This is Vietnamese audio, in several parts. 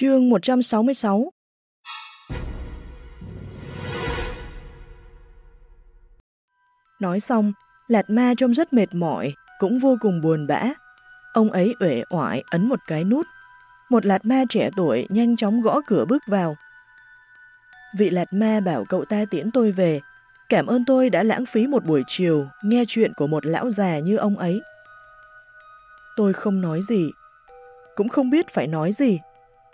Chương 166 Nói xong, Lạt Ma trông rất mệt mỏi, cũng vô cùng buồn bã. Ông ấy uể oải ấn một cái nút. Một Lạt Ma trẻ tuổi nhanh chóng gõ cửa bước vào. Vị Lạt Ma bảo cậu ta tiễn tôi về, cảm ơn tôi đã lãng phí một buổi chiều nghe chuyện của một lão già như ông ấy. Tôi không nói gì, cũng không biết phải nói gì.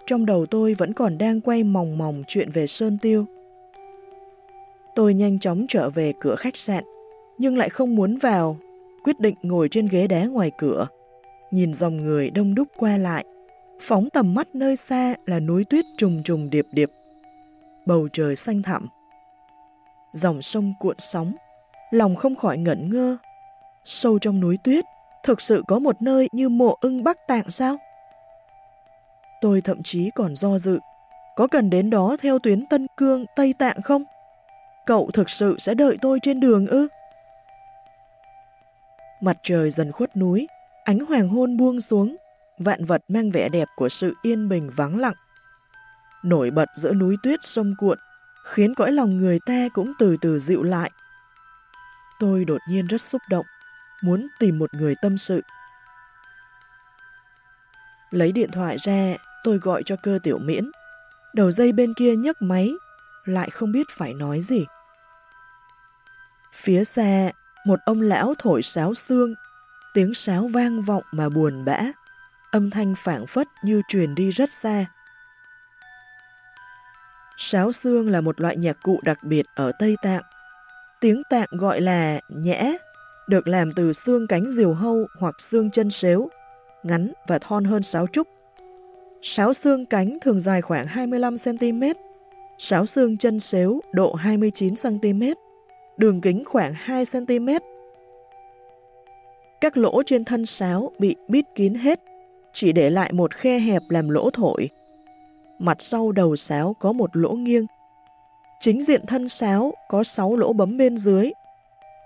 Trong đầu tôi vẫn còn đang quay mòng mòng chuyện về Sơn Tiêu. Tôi nhanh chóng trở về cửa khách sạn, nhưng lại không muốn vào, quyết định ngồi trên ghế đá ngoài cửa, nhìn dòng người đông đúc qua lại, phóng tầm mắt nơi xa là núi tuyết trùng trùng điệp điệp, bầu trời xanh thẳm. Dòng sông cuộn sóng, lòng không khỏi ngẩn ngơ. Sâu trong núi tuyết, thực sự có một nơi như mộ ưng Bắc Tạng sao? Tôi thậm chí còn do dự, có cần đến đó theo tuyến Tân Cương, Tây Tạng không? Cậu thực sự sẽ đợi tôi trên đường ư? Mặt trời dần khuất núi, ánh hoàng hôn buông xuống, vạn vật mang vẻ đẹp của sự yên bình vắng lặng. Nổi bật giữa núi tuyết sông cuộn, khiến cõi lòng người ta cũng từ từ dịu lại. Tôi đột nhiên rất xúc động, muốn tìm một người tâm sự. Lấy điện thoại ra, tôi gọi cho cơ tiểu miễn. Đầu dây bên kia nhấc máy, lại không biết phải nói gì. Phía xa, một ông lão thổi sáo xương, tiếng sáo vang vọng mà buồn bã, âm thanh phảng phất như truyền đi rất xa. Sáo xương là một loại nhạc cụ đặc biệt ở Tây Tạng. Tiếng Tạng gọi là nhẽ, được làm từ xương cánh diều hâu hoặc xương chân xếu, ngắn và thon hơn sáo trúc. Sáo xương cánh thường dài khoảng 25cm, sáo xương chân xếu độ 29cm, đường kính khoảng 2cm. Các lỗ trên thân sáo bị bít kín hết, chỉ để lại một khe hẹp làm lỗ thổi. Mặt sau đầu sáo có một lỗ nghiêng. Chính diện thân sáo có 6 lỗ bấm bên dưới.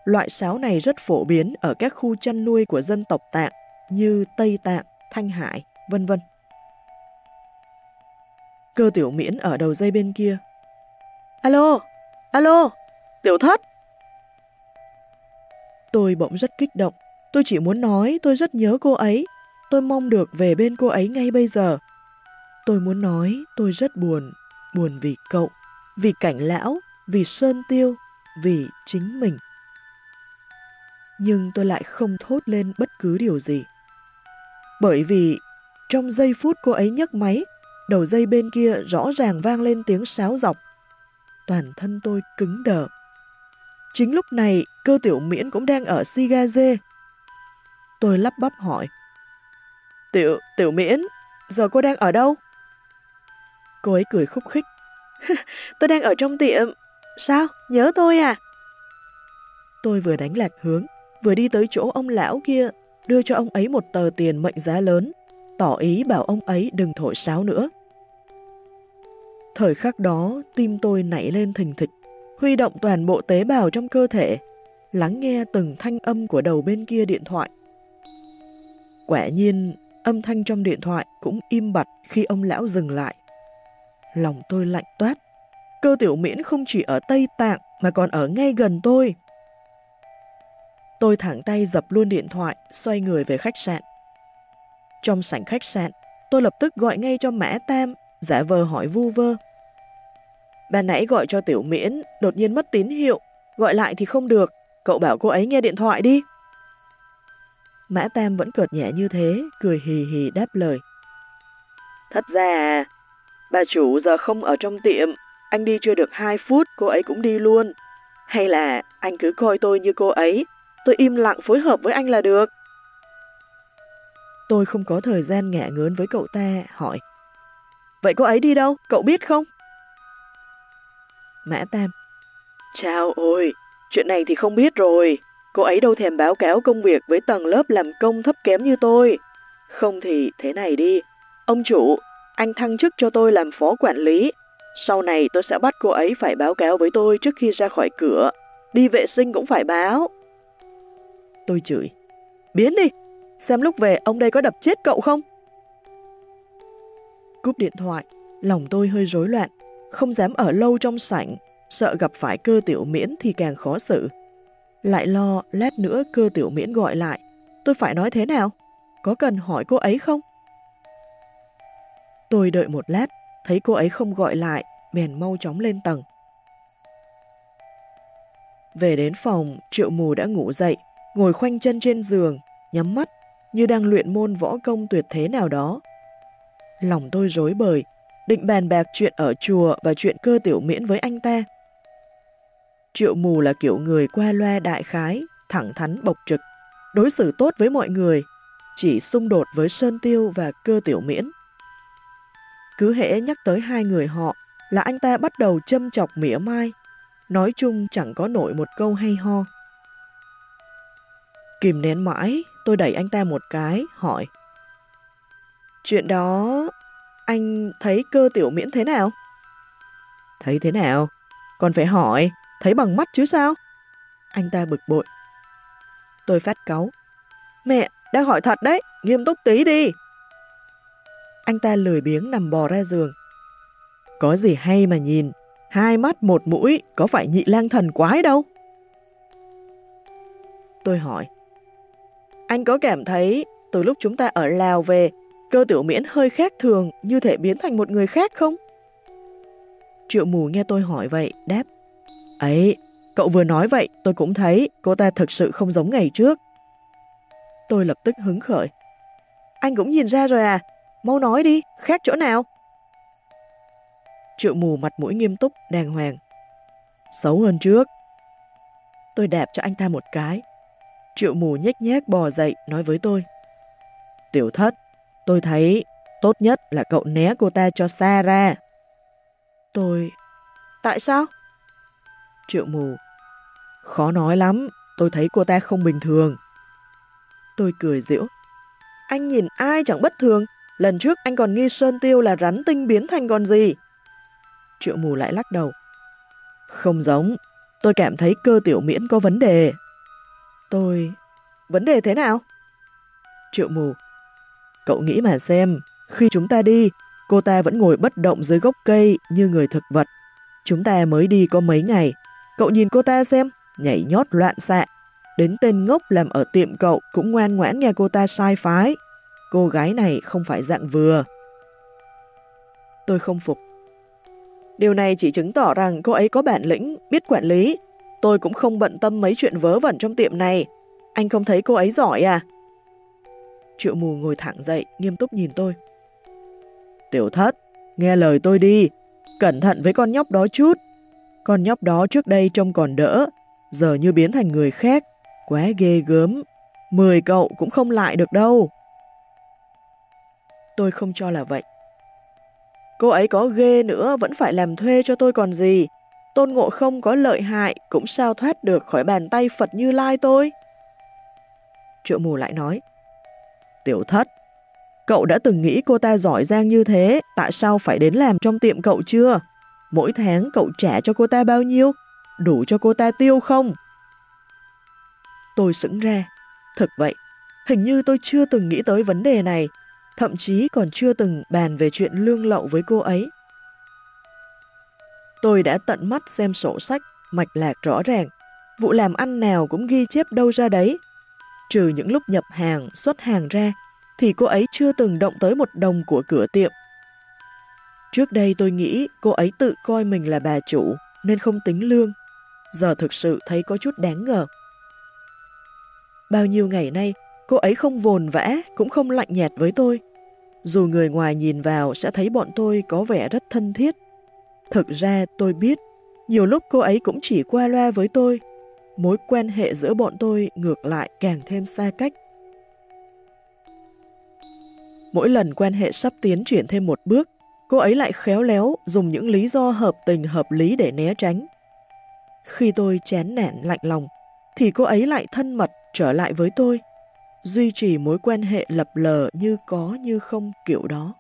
Loại sáo này rất phổ biến ở các khu chăn nuôi của dân tộc Tạng như Tây Tạng, Thanh Hải, vân vân. Cơ tiểu miễn ở đầu dây bên kia. Alo, alo, tiểu thất. Tôi bỗng rất kích động. Tôi chỉ muốn nói tôi rất nhớ cô ấy. Tôi mong được về bên cô ấy ngay bây giờ. Tôi muốn nói tôi rất buồn. Buồn vì cậu, vì cảnh lão, vì sơn tiêu, vì chính mình. Nhưng tôi lại không thốt lên bất cứ điều gì. Bởi vì trong giây phút cô ấy nhấc máy, đầu dây bên kia rõ ràng vang lên tiếng sáo dọc. Toàn thân tôi cứng đờ. Chính lúc này, cơ tiểu miễn cũng đang ở Sigaze. Tôi lắp bắp hỏi. Tiểu, tiểu miễn, giờ cô đang ở đâu? Cô ấy cười khúc khích. tôi đang ở trong tiệm. Sao? Nhớ tôi à? Tôi vừa đánh lạc hướng, vừa đi tới chỗ ông lão kia, đưa cho ông ấy một tờ tiền mệnh giá lớn, tỏ ý bảo ông ấy đừng thổi sáo nữa. Thời khắc đó, tim tôi nảy lên thình thịch, huy động toàn bộ tế bào trong cơ thể, lắng nghe từng thanh âm của đầu bên kia điện thoại. Quả nhiên, âm thanh trong điện thoại cũng im bặt khi ông lão dừng lại. Lòng tôi lạnh toát. Cơ tiểu miễn không chỉ ở Tây Tạng mà còn ở ngay gần tôi. Tôi thẳng tay dập luôn điện thoại, xoay người về khách sạn. Trong sảnh khách sạn, tôi lập tức gọi ngay cho Mã Tam, giả vờ hỏi vu vơ. Bà nãy gọi cho Tiểu Miễn, đột nhiên mất tín hiệu, gọi lại thì không được, cậu bảo cô ấy nghe điện thoại đi. Mã Tam vẫn cợt nhẹ như thế, cười hì hì đáp lời. Thật ra, bà chủ giờ không ở trong tiệm, anh đi chưa được 2 phút, cô ấy cũng đi luôn. Hay là anh cứ coi tôi như cô ấy, tôi im lặng phối hợp với anh là được. Tôi không có thời gian ngạ ngớn với cậu ta, hỏi. Vậy cô ấy đi đâu, cậu biết không? Mã Tam. Chào ôi, chuyện này thì không biết rồi. Cô ấy đâu thèm báo cáo công việc với tầng lớp làm công thấp kém như tôi. Không thì thế này đi. Ông chủ, anh thăng chức cho tôi làm phó quản lý. Sau này tôi sẽ bắt cô ấy phải báo cáo với tôi trước khi ra khỏi cửa. Đi vệ sinh cũng phải báo. Tôi chửi. Biến đi, xem lúc về ông đây có đập chết cậu không? Cúp điện thoại, lòng tôi hơi rối loạn, không dám ở lâu trong sảnh, sợ gặp phải cơ tiểu miễn thì càng khó xử. Lại lo lát nữa cơ tiểu miễn gọi lại, tôi phải nói thế nào? Có cần hỏi cô ấy không? Tôi đợi một lát, thấy cô ấy không gọi lại, bèn mau chóng lên tầng. Về đến phòng, triệu mù đã ngủ dậy, ngồi khoanh chân trên giường, nhắm mắt, như đang luyện môn võ công tuyệt thế nào đó. Lòng tôi rối bời, định bàn bạc chuyện ở chùa và chuyện cơ tiểu miễn với anh ta. Triệu mù là kiểu người qua loa đại khái, thẳng thắn bộc trực, đối xử tốt với mọi người, chỉ xung đột với Sơn Tiêu và cơ tiểu miễn. Cứ hễ nhắc tới hai người họ là anh ta bắt đầu châm chọc mỉa mai, nói chung chẳng có nổi một câu hay ho. Kìm nén mãi, tôi đẩy anh ta một cái, hỏi. Chuyện đó, anh thấy cơ tiểu miễn thế nào? Thấy thế nào? Còn phải hỏi, thấy bằng mắt chứ sao? Anh ta bực bội. Tôi phát cáu. Mẹ, đang hỏi thật đấy, nghiêm túc tí đi. Anh ta lười biếng nằm bò ra giường. Có gì hay mà nhìn, hai mắt một mũi có phải nhị lang thần quái đâu? Tôi hỏi. Anh có cảm thấy từ lúc chúng ta ở Lào về, cơ tiểu miễn hơi khác thường như thể biến thành một người khác không? Triệu mù nghe tôi hỏi vậy, đáp. Ấy, cậu vừa nói vậy, tôi cũng thấy cô ta thực sự không giống ngày trước. Tôi lập tức hứng khởi. Anh cũng nhìn ra rồi à? Mau nói đi, khác chỗ nào? Triệu mù mặt mũi nghiêm túc, đàng hoàng. Xấu hơn trước. Tôi đạp cho anh ta một cái. Triệu mù nhếch nhác bò dậy, nói với tôi. Tiểu thất, tôi thấy tốt nhất là cậu né cô ta cho xa ra. Tôi... Tại sao? Triệu mù. Khó nói lắm, tôi thấy cô ta không bình thường. Tôi cười giễu. Anh nhìn ai chẳng bất thường, lần trước anh còn nghi Sơn Tiêu là rắn tinh biến thành con gì. Triệu mù lại lắc đầu. Không giống, tôi cảm thấy cơ tiểu miễn có vấn đề. Tôi... Vấn đề thế nào? Triệu mù. Cậu nghĩ mà xem, khi chúng ta đi, cô ta vẫn ngồi bất động dưới gốc cây như người thực vật. Chúng ta mới đi có mấy ngày. Cậu nhìn cô ta xem, nhảy nhót loạn xạ. Đến tên ngốc làm ở tiệm cậu cũng ngoan ngoãn nghe cô ta sai phái. Cô gái này không phải dạng vừa. Tôi không phục. Điều này chỉ chứng tỏ rằng cô ấy có bản lĩnh, biết quản lý. Tôi cũng không bận tâm mấy chuyện vớ vẩn trong tiệm này. Anh không thấy cô ấy giỏi à? Triệu mù ngồi thẳng dậy, nghiêm túc nhìn tôi. Tiểu thất, nghe lời tôi đi. Cẩn thận với con nhóc đó chút. Con nhóc đó trước đây trông còn đỡ, giờ như biến thành người khác. Quá ghê gớm. Mười cậu cũng không lại được đâu. Tôi không cho là vậy. Cô ấy có ghê nữa vẫn phải làm thuê cho tôi còn gì. Tôn ngộ không có lợi hại cũng sao thoát được khỏi bàn tay Phật Như Lai tôi. Triệu mù lại nói. Tiểu thất, cậu đã từng nghĩ cô ta giỏi giang như thế, tại sao phải đến làm trong tiệm cậu chưa? Mỗi tháng cậu trả cho cô ta bao nhiêu? Đủ cho cô ta tiêu không? Tôi sững ra. thật vậy, hình như tôi chưa từng nghĩ tới vấn đề này, thậm chí còn chưa từng bàn về chuyện lương lậu với cô ấy. Tôi đã tận mắt xem sổ sách, mạch lạc rõ ràng, vụ làm ăn nào cũng ghi chép đâu ra đấy. Trừ những lúc nhập hàng, xuất hàng ra, thì cô ấy chưa từng động tới một đồng của cửa tiệm. Trước đây tôi nghĩ cô ấy tự coi mình là bà chủ, nên không tính lương. Giờ thực sự thấy có chút đáng ngờ. Bao nhiêu ngày nay, cô ấy không vồn vã, cũng không lạnh nhạt với tôi. Dù người ngoài nhìn vào sẽ thấy bọn tôi có vẻ rất thân thiết. Thực ra tôi biết, nhiều lúc cô ấy cũng chỉ qua loa với tôi. Mối quan hệ giữa bọn tôi ngược lại càng thêm xa cách. Mỗi lần quan hệ sắp tiến triển thêm một bước, cô ấy lại khéo léo dùng những lý do hợp tình hợp lý để né tránh. Khi tôi chán nản lạnh lòng, thì cô ấy lại thân mật trở lại với tôi, duy trì mối quan hệ lập lờ như có như không kiểu đó.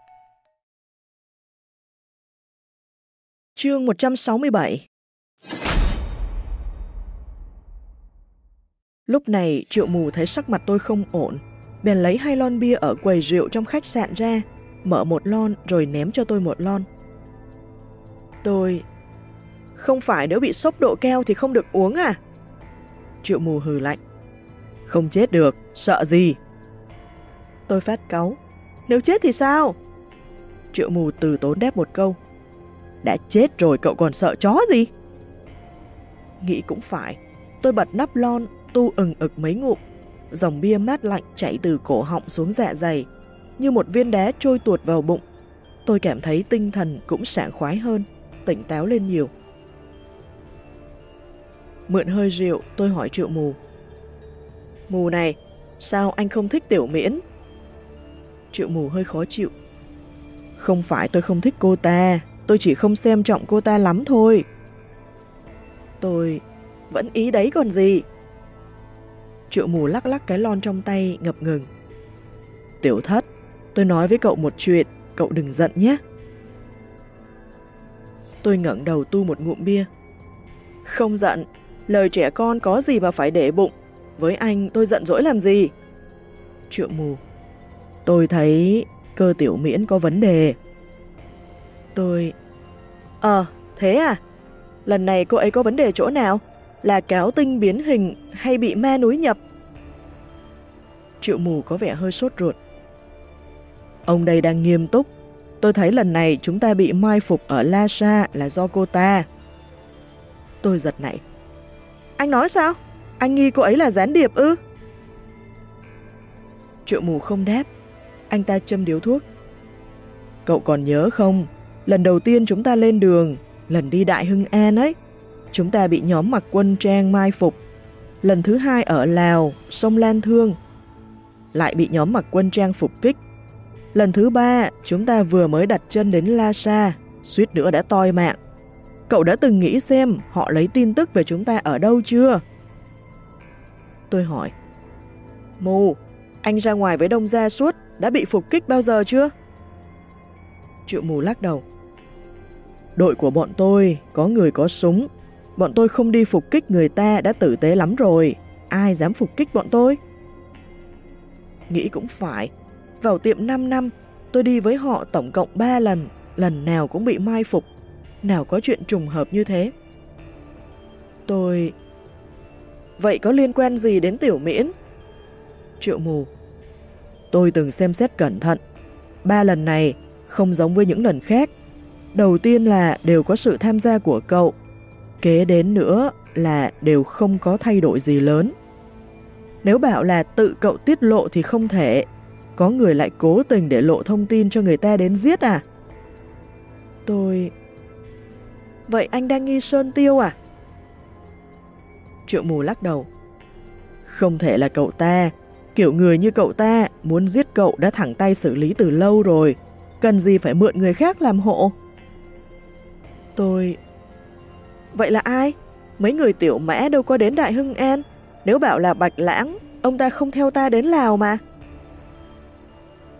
Chương 167 Lúc này triệu mù thấy sắc mặt tôi không ổn, bèn lấy hai lon bia ở quầy rượu trong khách sạn ra, mở một lon rồi ném cho tôi một lon. Tôi... Không phải nếu bị sốc độ keo thì không được uống à? Triệu mù hừ lạnh. Không chết được, sợ gì? Tôi phát cáu. Nếu chết thì sao? Triệu mù từ tốn đáp một câu. Đã chết rồi cậu còn sợ chó gì? Nghĩ cũng phải. Tôi bật nắp lon, tu ừng ực mấy ngụm. Dòng bia mát lạnh chảy từ cổ họng xuống dạ dày, như một viên đá trôi tuột vào bụng. Tôi cảm thấy tinh thần cũng sảng khoái hơn, tỉnh táo lên nhiều. Mượn hơi rượu, tôi hỏi triệu mù. Mù này, sao anh không thích tiểu miễn? Triệu mù hơi khó chịu. Không phải tôi không thích cô ta, tôi chỉ không xem trọng cô ta lắm thôi. Tôi vẫn ý đấy còn gì. Triệu mù lắc lắc cái lon trong tay ngập ngừng. Tiểu thất, tôi nói với cậu một chuyện, cậu đừng giận nhé. Tôi ngẩng đầu tu một ngụm bia. Không giận, lời trẻ con có gì mà phải để bụng. Với anh tôi giận dỗi làm gì? Triệu mù. Tôi thấy cơ tiểu miễn có vấn đề. Tôi... Ờ, thế à? Lần này cô ấy có vấn đề chỗ nào? Là cáo tinh biến hình hay bị ma núi nhập? Triệu mù có vẻ hơi sốt ruột. Ông đây đang nghiêm túc. Tôi thấy lần này chúng ta bị mai phục ở La Sa là do cô ta. Tôi giật nảy. Anh nói sao? Anh nghi cô ấy là gián điệp ư? Triệu mù không đáp. Anh ta châm điếu thuốc. Cậu còn nhớ không? Lần đầu tiên chúng ta lên đường, lần đi Đại Hưng An ấy, chúng ta bị nhóm mặc quân trang mai phục. Lần thứ hai ở Lào, sông Lan Thương, lại bị nhóm mặc quân trang phục kích. Lần thứ ba, chúng ta vừa mới đặt chân đến La Sa, suýt nữa đã toi mạng. Cậu đã từng nghĩ xem họ lấy tin tức về chúng ta ở đâu chưa? Tôi hỏi. Mù, anh ra ngoài với đông gia suốt, đã bị phục kích bao giờ chưa? Triệu mù lắc đầu. Đội của bọn tôi có người có súng. Bọn tôi không đi phục kích người ta đã tử tế lắm rồi. Ai dám phục kích bọn tôi? Nghĩ cũng phải. Vào tiệm 5 năm, tôi đi với họ tổng cộng 3 lần. Lần nào cũng bị mai phục. Nào có chuyện trùng hợp như thế. Tôi... Vậy có liên quan gì đến tiểu miễn? Triệu mù. Tôi từng xem xét cẩn thận. Ba lần này không giống với những lần khác. Đầu tiên là đều có sự tham gia của cậu, kế đến nữa là đều không có thay đổi gì lớn. Nếu bảo là tự cậu tiết lộ thì không thể, có người lại cố tình để lộ thông tin cho người ta đến giết à? Tôi... Vậy anh đang nghi Sơn Tiêu à? Triệu mù lắc đầu. Không thể là cậu ta, kiểu người như cậu ta muốn giết cậu đã thẳng tay xử lý từ lâu rồi, cần gì phải mượn người khác làm hộ. Tôi... Vậy là ai? Mấy người tiểu mã đâu có đến Đại Hưng An. Nếu bảo là Bạch Lãng, ông ta không theo ta đến Lào mà.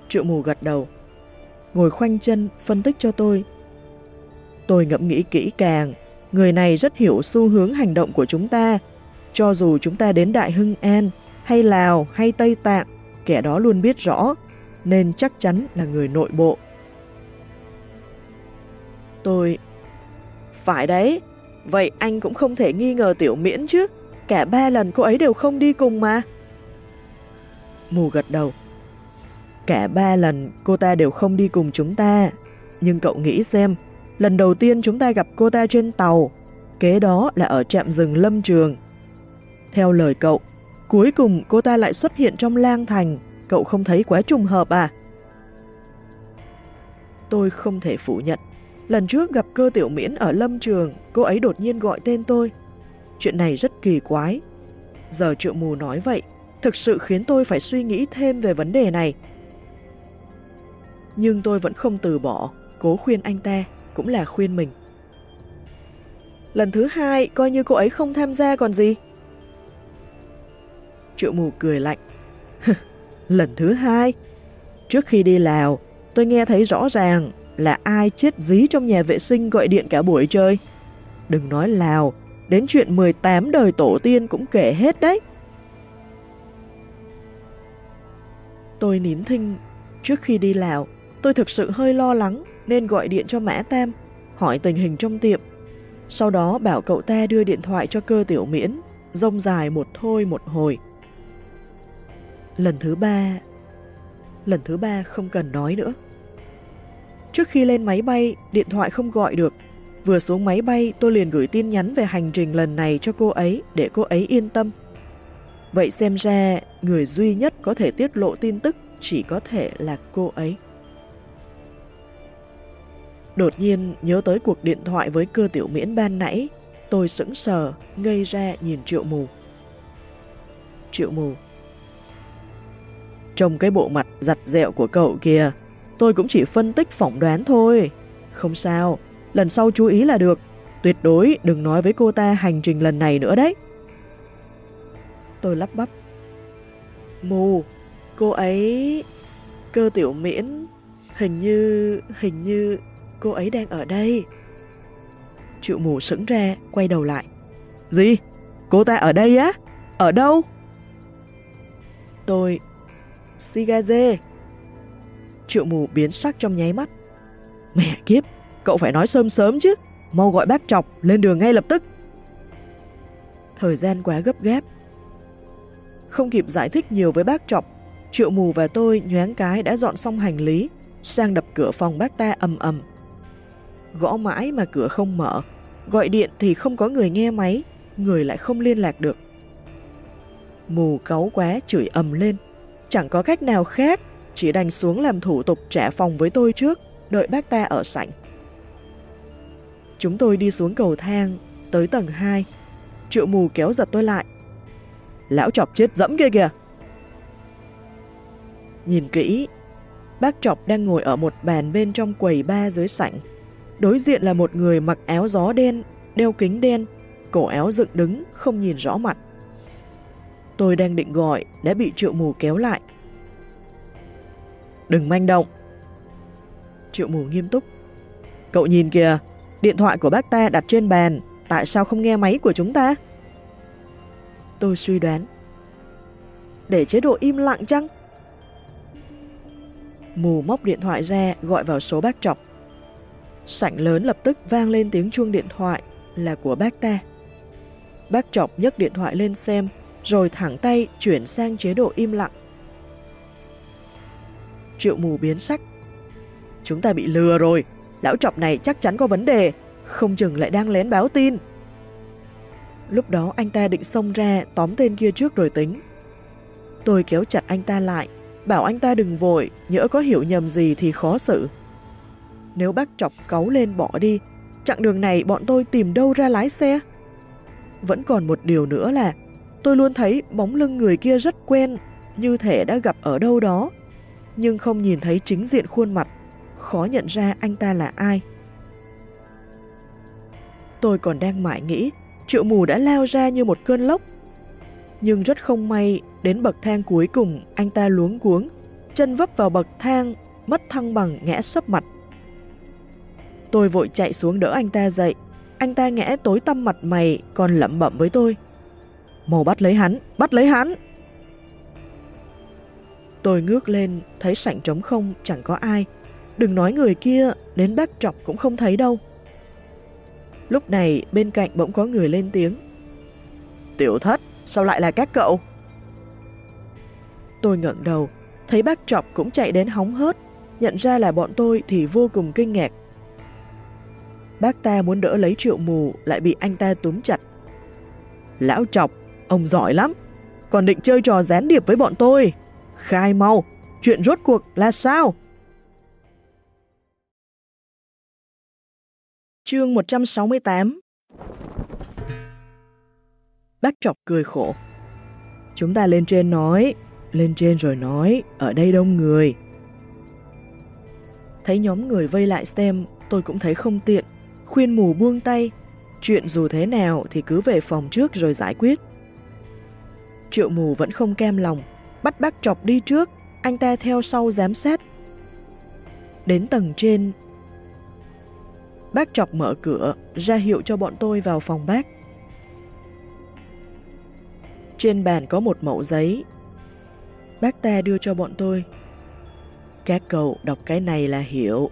Triệu mù gật đầu. Ngồi khoanh chân, phân tích cho tôi. Tôi ngẫm nghĩ kỹ càng. Người này rất hiểu xu hướng hành động của chúng ta. Cho dù chúng ta đến Đại Hưng An, hay Lào, hay Tây Tạng, kẻ đó luôn biết rõ, nên chắc chắn là người nội bộ. Tôi phải đấy, vậy anh cũng không thể nghi ngờ tiểu miễn chứ, cả ba lần cô ấy đều không đi cùng mà. Mù gật đầu. Cả ba lần cô ta đều không đi cùng chúng ta, nhưng cậu nghĩ xem, lần đầu tiên chúng ta gặp cô ta trên tàu, kế đó là ở trạm rừng lâm trường. Theo lời cậu, cuối cùng cô ta lại xuất hiện trong lang thành, cậu không thấy quá trùng hợp à? Tôi không thể phủ nhận, Lần trước gặp cơ tiểu miễn ở lâm trường, cô ấy đột nhiên gọi tên tôi. Chuyện này rất kỳ quái. Giờ triệu mù nói vậy, thực sự khiến tôi phải suy nghĩ thêm về vấn đề này. Nhưng tôi vẫn không từ bỏ, cố khuyên anh ta, cũng là khuyên mình. Lần thứ hai, coi như cô ấy không tham gia còn gì. Triệu mù cười lạnh. Lần thứ hai, trước khi đi Lào, tôi nghe thấy rõ ràng là ai chết dí trong nhà vệ sinh gọi điện cả buổi chơi. Đừng nói Lào, đến chuyện 18 đời tổ tiên cũng kể hết đấy. Tôi nín thinh, trước khi đi Lào, Tôi thực sự hơi lo lắng nên gọi điện cho Mã Tam, hỏi tình hình trong tiệm. Sau đó bảo cậu ta đưa điện thoại cho cơ tiểu miễn, rông dài một thôi một hồi. Lần thứ ba... Lần thứ ba không cần nói nữa. Trước khi lên máy bay, điện thoại không gọi được. Vừa xuống máy bay, tôi liền gửi tin nhắn về hành trình lần này cho cô ấy để cô ấy yên tâm. Vậy xem ra, người duy nhất có thể tiết lộ tin tức chỉ có thể là cô ấy. Đột nhiên nhớ tới cuộc điện thoại với cơ tiểu miễn ban nãy, tôi sững sờ, ngây ra nhìn triệu mù. Triệu mù. Trong cái bộ mặt giặt dẹo của cậu kìa, tôi cũng chỉ phân tích phỏng đoán thôi. Không sao, lần sau chú ý là được. Tuyệt đối đừng nói với cô ta hành trình lần này nữa đấy. Tôi lắp bắp. Mù, cô ấy... Cơ tiểu miễn... Hình như... Hình như... Cô ấy đang ở đây. Triệu mù sững ra, quay đầu lại. Gì? Cô ta ở đây á? Ở đâu? Tôi... Sigaze. Triệu mù biến sắc trong nháy mắt. Mẹ kiếp, cậu phải nói sớm sớm chứ. Mau gọi bác chọc, lên đường ngay lập tức. Thời gian quá gấp gáp. Không kịp giải thích nhiều với bác chọc, Triệu mù và tôi nhoáng cái đã dọn xong hành lý, sang đập cửa phòng bác ta ầm ầm. Gõ mãi mà cửa không mở, gọi điện thì không có người nghe máy, người lại không liên lạc được. Mù cáu quá chửi ầm lên, chẳng có cách nào khác, chỉ đành xuống làm thủ tục trả phòng với tôi trước, đợi bác ta ở sảnh. Chúng tôi đi xuống cầu thang, tới tầng 2. Triệu mù kéo giật tôi lại. Lão chọc chết dẫm kia kìa. Nhìn kỹ, bác chọc đang ngồi ở một bàn bên trong quầy ba dưới sảnh. Đối diện là một người mặc áo gió đen, đeo kính đen, cổ áo dựng đứng, không nhìn rõ mặt. Tôi đang định gọi, đã bị triệu mù kéo lại. Đừng manh động. Triệu mù nghiêm túc. Cậu nhìn kìa, điện thoại của bác ta đặt trên bàn, tại sao không nghe máy của chúng ta? Tôi suy đoán. Để chế độ im lặng chăng? Mù móc điện thoại ra gọi vào số bác trọc. Sảnh lớn lập tức vang lên tiếng chuông điện thoại là của bác ta. Bác trọc nhấc điện thoại lên xem, rồi thẳng tay chuyển sang chế độ im lặng. Triệu mù biến sắc. Chúng ta bị lừa rồi, lão chọc này chắc chắn có vấn đề, không chừng lại đang lén báo tin. Lúc đó anh ta định xông ra tóm tên kia trước rồi tính. Tôi kéo chặt anh ta lại, bảo anh ta đừng vội, nhỡ có hiểu nhầm gì thì khó xử. Nếu bác chọc cáu lên bỏ đi, chặng đường này bọn tôi tìm đâu ra lái xe? Vẫn còn một điều nữa là tôi luôn thấy bóng lưng người kia rất quen, như thể đã gặp ở đâu đó, nhưng không nhìn thấy chính diện khuôn mặt, khó nhận ra anh ta là ai. Tôi còn đang mãi nghĩ, triệu mù đã lao ra như một cơn lốc. Nhưng rất không may, đến bậc thang cuối cùng, anh ta luống cuống, chân vấp vào bậc thang, mất thăng bằng ngã sấp mặt. Tôi vội chạy xuống đỡ anh ta dậy. Anh ta ngã tối tăm mặt mày còn lẩm bẩm với tôi. Màu bắt lấy hắn, bắt lấy hắn. Tôi ngước lên, thấy sảnh trống không, chẳng có ai. Đừng nói người kia, đến bác trọc cũng không thấy đâu. Lúc này bên cạnh bỗng có người lên tiếng. Tiểu thất, sao lại là các cậu? Tôi ngẩng đầu, thấy bác trọc cũng chạy đến hóng hớt, nhận ra là bọn tôi thì vô cùng kinh ngạc. Bác ta muốn đỡ lấy triệu mù lại bị anh ta túm chặt. Lão chọc, ông giỏi lắm, còn định chơi trò gián điệp với bọn tôi. Khai mau, chuyện rốt cuộc là sao? Chương 168 Bác chọc cười khổ. Chúng ta lên trên nói, lên trên rồi nói, ở đây đông người. Thấy nhóm người vây lại xem, tôi cũng thấy không tiện, khuyên mù buông tay, chuyện dù thế nào thì cứ về phòng trước rồi giải quyết. Triệu mù vẫn không cam lòng, bắt bác chọc đi trước, anh ta theo sau giám sát. Đến tầng trên, bác chọc mở cửa, ra hiệu cho bọn tôi vào phòng bác. Trên bàn có một mẫu giấy. Bác ta đưa cho bọn tôi. Các cậu đọc cái này là hiểu.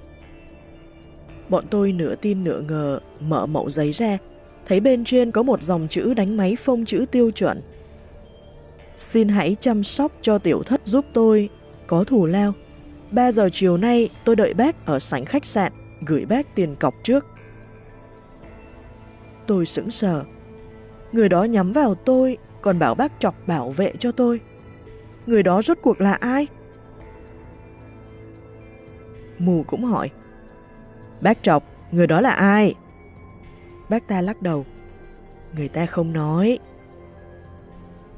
Bọn tôi nửa tin nửa ngờ, mở mẫu giấy ra, thấy bên trên có một dòng chữ đánh máy phông chữ tiêu chuẩn. Xin hãy chăm sóc cho tiểu thất giúp tôi, có thù lao. 3 giờ chiều nay tôi đợi bác ở sảnh khách sạn, gửi bác tiền cọc trước. Tôi sững sờ. Người đó nhắm vào tôi, còn bảo bác chọc bảo vệ cho tôi. Người đó rốt cuộc là ai? Mù cũng hỏi. Bác trọc, người đó là ai? Bác ta lắc đầu. Người ta không nói.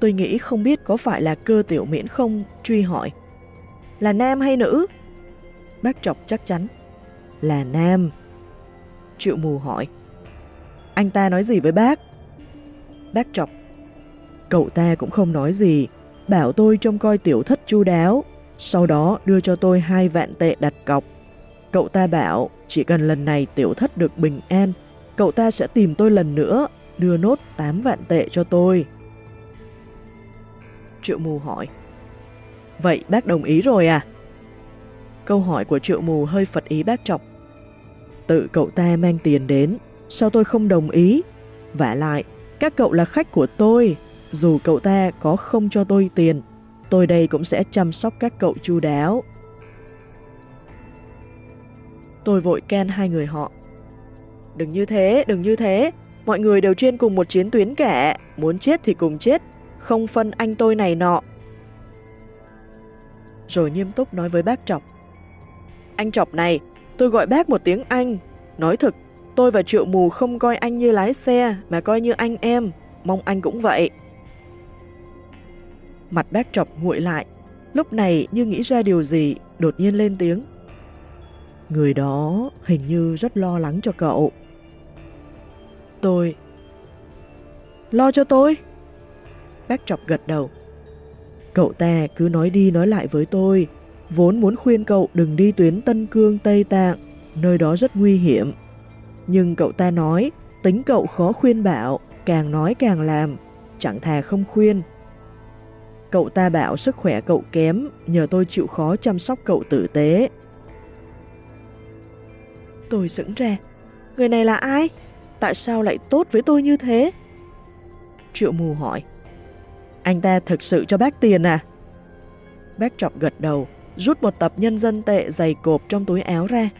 Tôi nghĩ không biết có phải là cơ tiểu miễn không, truy hỏi. Là nam hay nữ? Bác trọc chắc chắn. Là nam. Triệu mù hỏi. Anh ta nói gì với bác? Bác trọc. Cậu ta cũng không nói gì, bảo tôi trông coi tiểu thất chu đáo, sau đó đưa cho tôi hai vạn tệ đặt cọc. Cậu ta bảo chỉ cần lần này tiểu thất được bình an, cậu ta sẽ tìm tôi lần nữa, đưa nốt 8 vạn tệ cho tôi. Triệu mù hỏi, Vậy bác đồng ý rồi à? Câu hỏi của triệu mù hơi phật ý bác trọng. Tự cậu ta mang tiền đến, sao tôi không đồng ý? vả lại, các cậu là khách của tôi, dù cậu ta có không cho tôi tiền, tôi đây cũng sẽ chăm sóc các cậu chu đáo. Tôi vội can hai người họ. Đừng như thế, đừng như thế, mọi người đều trên cùng một chiến tuyến cả, muốn chết thì cùng chết, không phân anh tôi này nọ. Rồi nghiêm túc nói với bác Trọc. Anh Trọc này, tôi gọi bác một tiếng anh, nói thực, tôi và Triệu Mù không coi anh như lái xe, mà coi như anh em, mong anh cũng vậy. Mặt bác Trọc nguội lại, lúc này như nghĩ ra điều gì, đột nhiên lên tiếng. Người đó hình như rất lo lắng cho cậu. Tôi... Lo cho tôi? Bác Trọc gật đầu. Cậu ta cứ nói đi nói lại với tôi, vốn muốn khuyên cậu đừng đi tuyến Tân Cương Tây Tạng, nơi đó rất nguy hiểm. Nhưng cậu ta nói, tính cậu khó khuyên bảo, càng nói càng làm, chẳng thà không khuyên. Cậu ta bảo sức khỏe cậu kém, nhờ tôi chịu khó chăm sóc cậu tử tế. Tôi sững ra, người này là ai? Tại sao lại tốt với tôi như thế? Triệu mù hỏi, anh ta thực sự cho bác tiền à? Bác trọng gật đầu, rút một tập nhân dân tệ dày cộp trong túi áo ra.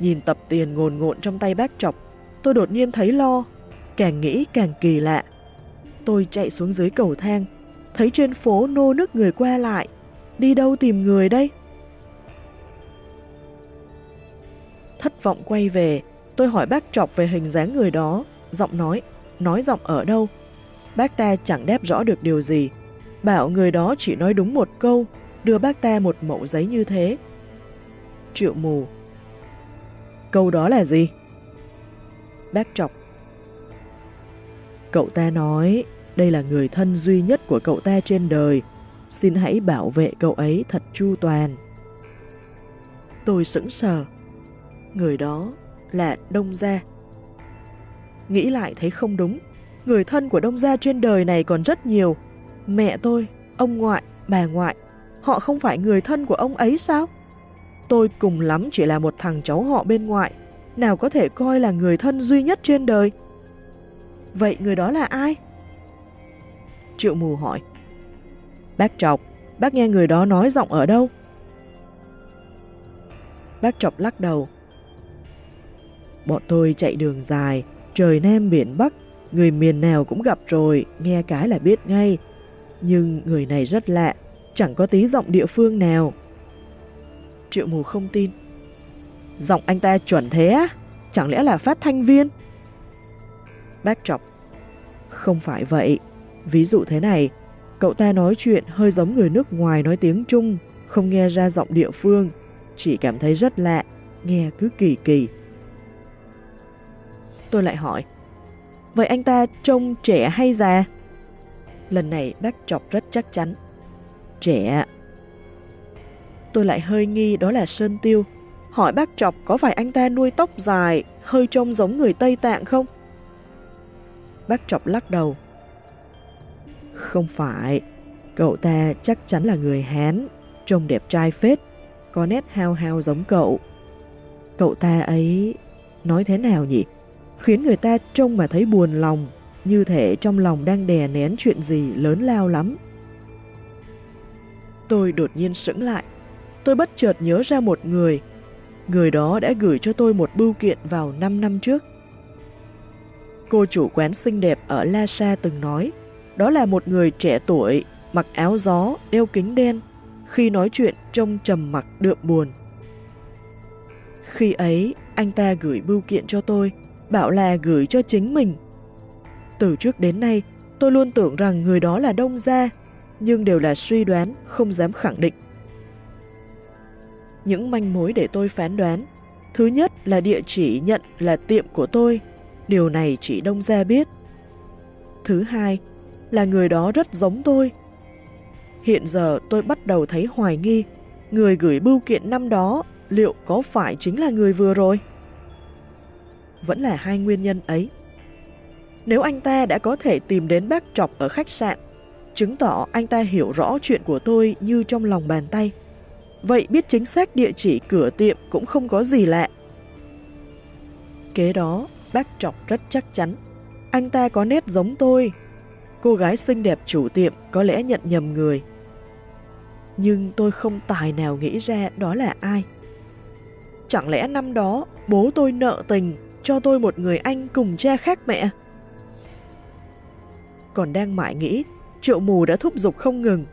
Nhìn tập tiền ngồn ngộn trong tay bác trọc, tôi đột nhiên thấy lo, càng nghĩ càng kỳ lạ. Tôi chạy xuống dưới cầu thang, thấy trên phố nô nức người qua lại, đi đâu tìm người đây? Thất vọng quay về, tôi hỏi bác trọc về hình dáng người đó, giọng nói, nói giọng ở đâu. Bác ta chẳng đáp rõ được điều gì, bảo người đó chỉ nói đúng một câu, đưa bác ta một mẫu giấy như thế. Triệu mù Câu đó là gì? Bác trọc Cậu ta nói đây là người thân duy nhất của cậu ta trên đời, xin hãy bảo vệ cậu ấy thật chu toàn. Tôi sững sờ, người đó là Đông Gia. Nghĩ lại thấy không đúng, người thân của Đông Gia trên đời này còn rất nhiều. Mẹ tôi, ông ngoại, bà ngoại, họ không phải người thân của ông ấy sao? Tôi cùng lắm chỉ là một thằng cháu họ bên ngoại, nào có thể coi là người thân duy nhất trên đời. Vậy người đó là ai? Triệu mù hỏi. Bác Trọc, bác nghe người đó nói giọng ở đâu? Bác Trọc lắc đầu. Bọn tôi chạy đường dài, trời Nam biển Bắc, người miền nào cũng gặp rồi, nghe cái là biết ngay. Nhưng người này rất lạ, chẳng có tí giọng địa phương nào. Triệu mù không tin. Giọng anh ta chuẩn thế á? Chẳng lẽ là phát thanh viên? Bác Trọc. Không phải vậy. Ví dụ thế này, cậu ta nói chuyện hơi giống người nước ngoài nói tiếng Trung, không nghe ra giọng địa phương, chỉ cảm thấy rất lạ, nghe cứ kỳ kỳ. Tôi lại hỏi, vậy anh ta trông trẻ hay già? Lần này bác chọc rất chắc chắn. Trẻ. Tôi lại hơi nghi đó là Sơn Tiêu. Hỏi bác chọc có phải anh ta nuôi tóc dài, hơi trông giống người Tây Tạng không? Bác chọc lắc đầu. Không phải, cậu ta chắc chắn là người Hán, trông đẹp trai phết, có nét hao hao giống cậu. Cậu ta ấy nói thế nào nhỉ? Khiến người ta trông mà thấy buồn lòng, như thể trong lòng đang đè nén chuyện gì lớn lao lắm. Tôi đột nhiên sững lại. Tôi bất chợt nhớ ra một người. Người đó đã gửi cho tôi một bưu kiện vào 5 năm trước. Cô chủ quán xinh đẹp ở La Sa từng nói, đó là một người trẻ tuổi, mặc áo gió, đeo kính đen, khi nói chuyện trông trầm mặc đượm buồn. Khi ấy, anh ta gửi bưu kiện cho tôi, bảo là gửi cho chính mình. Từ trước đến nay, tôi luôn tưởng rằng người đó là đông gia, nhưng đều là suy đoán, không dám khẳng định. Những manh mối để tôi phán đoán, thứ nhất là địa chỉ nhận là tiệm của tôi, điều này chỉ đông gia biết. Thứ hai là người đó rất giống tôi. Hiện giờ tôi bắt đầu thấy hoài nghi, người gửi bưu kiện năm đó liệu có phải chính là người vừa rồi? Vẫn là hai nguyên nhân ấy. Nếu anh ta đã có thể tìm đến bác trọc ở khách sạn, chứng tỏ anh ta hiểu rõ chuyện của tôi như trong lòng bàn tay. Vậy biết chính xác địa chỉ cửa tiệm cũng không có gì lạ. Kế đó, bác trọc rất chắc chắn. Anh ta có nét giống tôi. Cô gái xinh đẹp chủ tiệm có lẽ nhận nhầm người. Nhưng tôi không tài nào nghĩ ra đó là ai. Chẳng lẽ năm đó bố tôi nợ tình cho tôi một người anh cùng cha khác mẹ? Còn đang mãi nghĩ, triệu mù đã thúc giục không ngừng.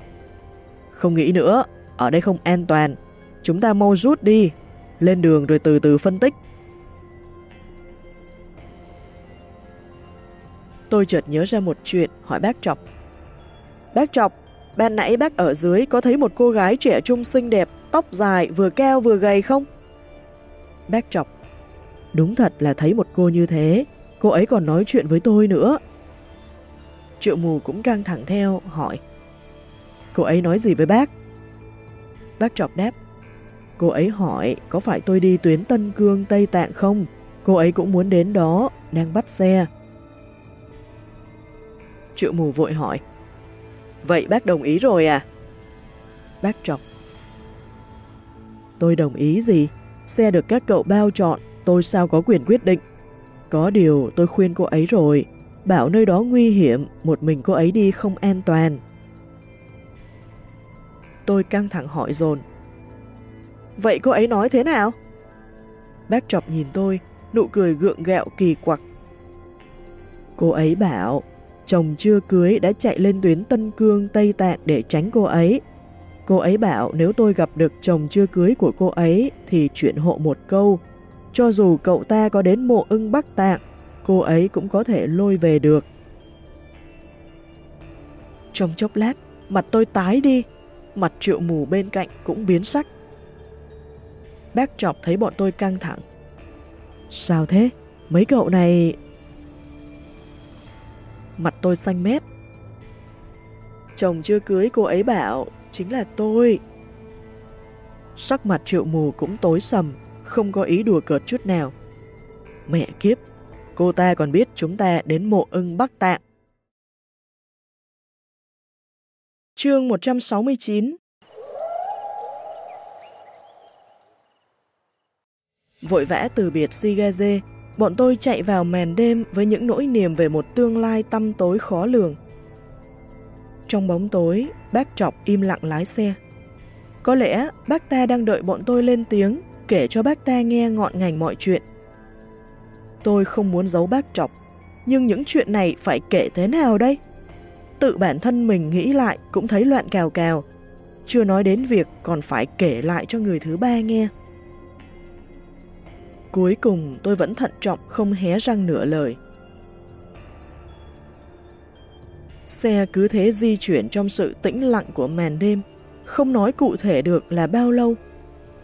Không nghĩ nữa, ở đây không an toàn. Chúng ta mau rút đi, lên đường rồi từ từ phân tích. Tôi chợt nhớ ra một chuyện, hỏi bác Trọc. Bác Trọc, ban nãy bác ở dưới có thấy một cô gái trẻ trung xinh đẹp, tóc dài, vừa cao vừa gầy không? Bác Trọc. Đúng thật là thấy một cô như thế, cô ấy còn nói chuyện với tôi nữa. Triệu mù cũng căng thẳng theo, hỏi. Cô ấy nói gì với bác? Bác Trọc đáp. Cô ấy hỏi có phải tôi đi tuyến Tân Cương Tây Tạng không? Cô ấy cũng muốn đến đó, đang bắt xe. Triệu mù vội hỏi. Vậy bác đồng ý rồi à? Bác Trọc. Tôi đồng ý gì? Xe được các cậu bao chọn, tôi sao có quyền quyết định. Có điều tôi khuyên cô ấy rồi, bảo nơi đó nguy hiểm, một mình cô ấy đi không an toàn. Tôi căng thẳng hỏi dồn Vậy cô ấy nói thế nào? Bác chọc nhìn tôi, nụ cười gượng gạo kỳ quặc. Cô ấy bảo, chồng chưa cưới đã chạy lên tuyến Tân Cương, Tây Tạng để tránh cô ấy. Cô ấy bảo nếu tôi gặp được chồng chưa cưới của cô ấy thì chuyện hộ một câu. Cho dù cậu ta có đến mộ ưng Bắc Tạng, cô ấy cũng có thể lôi về được. Trong chốc lát, mặt tôi tái đi, mặt triệu mù bên cạnh cũng biến sắc. Bác chọc thấy bọn tôi căng thẳng. Sao thế? Mấy cậu này... Mặt tôi xanh mét. Chồng chưa cưới cô ấy bảo chính là tôi. Sắc mặt triệu mù cũng tối sầm, không có ý đùa cợt chút nào. Mẹ kiếp, cô ta còn biết chúng ta đến mộ ưng Bắc Tạng. Chương 169 Vội vã từ biệt Sigaze, bọn tôi chạy vào màn đêm với những nỗi niềm về một tương lai tăm tối khó lường. Trong bóng tối, bác Trọc im lặng lái xe. Có lẽ bác ta đang đợi bọn tôi lên tiếng, kể cho bác ta nghe ngọn ngành mọi chuyện. Tôi không muốn giấu bác Trọc, nhưng những chuyện này phải kể thế nào đây? Tự bản thân mình nghĩ lại cũng thấy loạn cào cào, chưa nói đến việc còn phải kể lại cho người thứ ba nghe. Cuối cùng tôi vẫn thận trọng không hé răng nửa lời. Xe cứ thế di chuyển trong sự tĩnh lặng của màn đêm, không nói cụ thể được là bao lâu.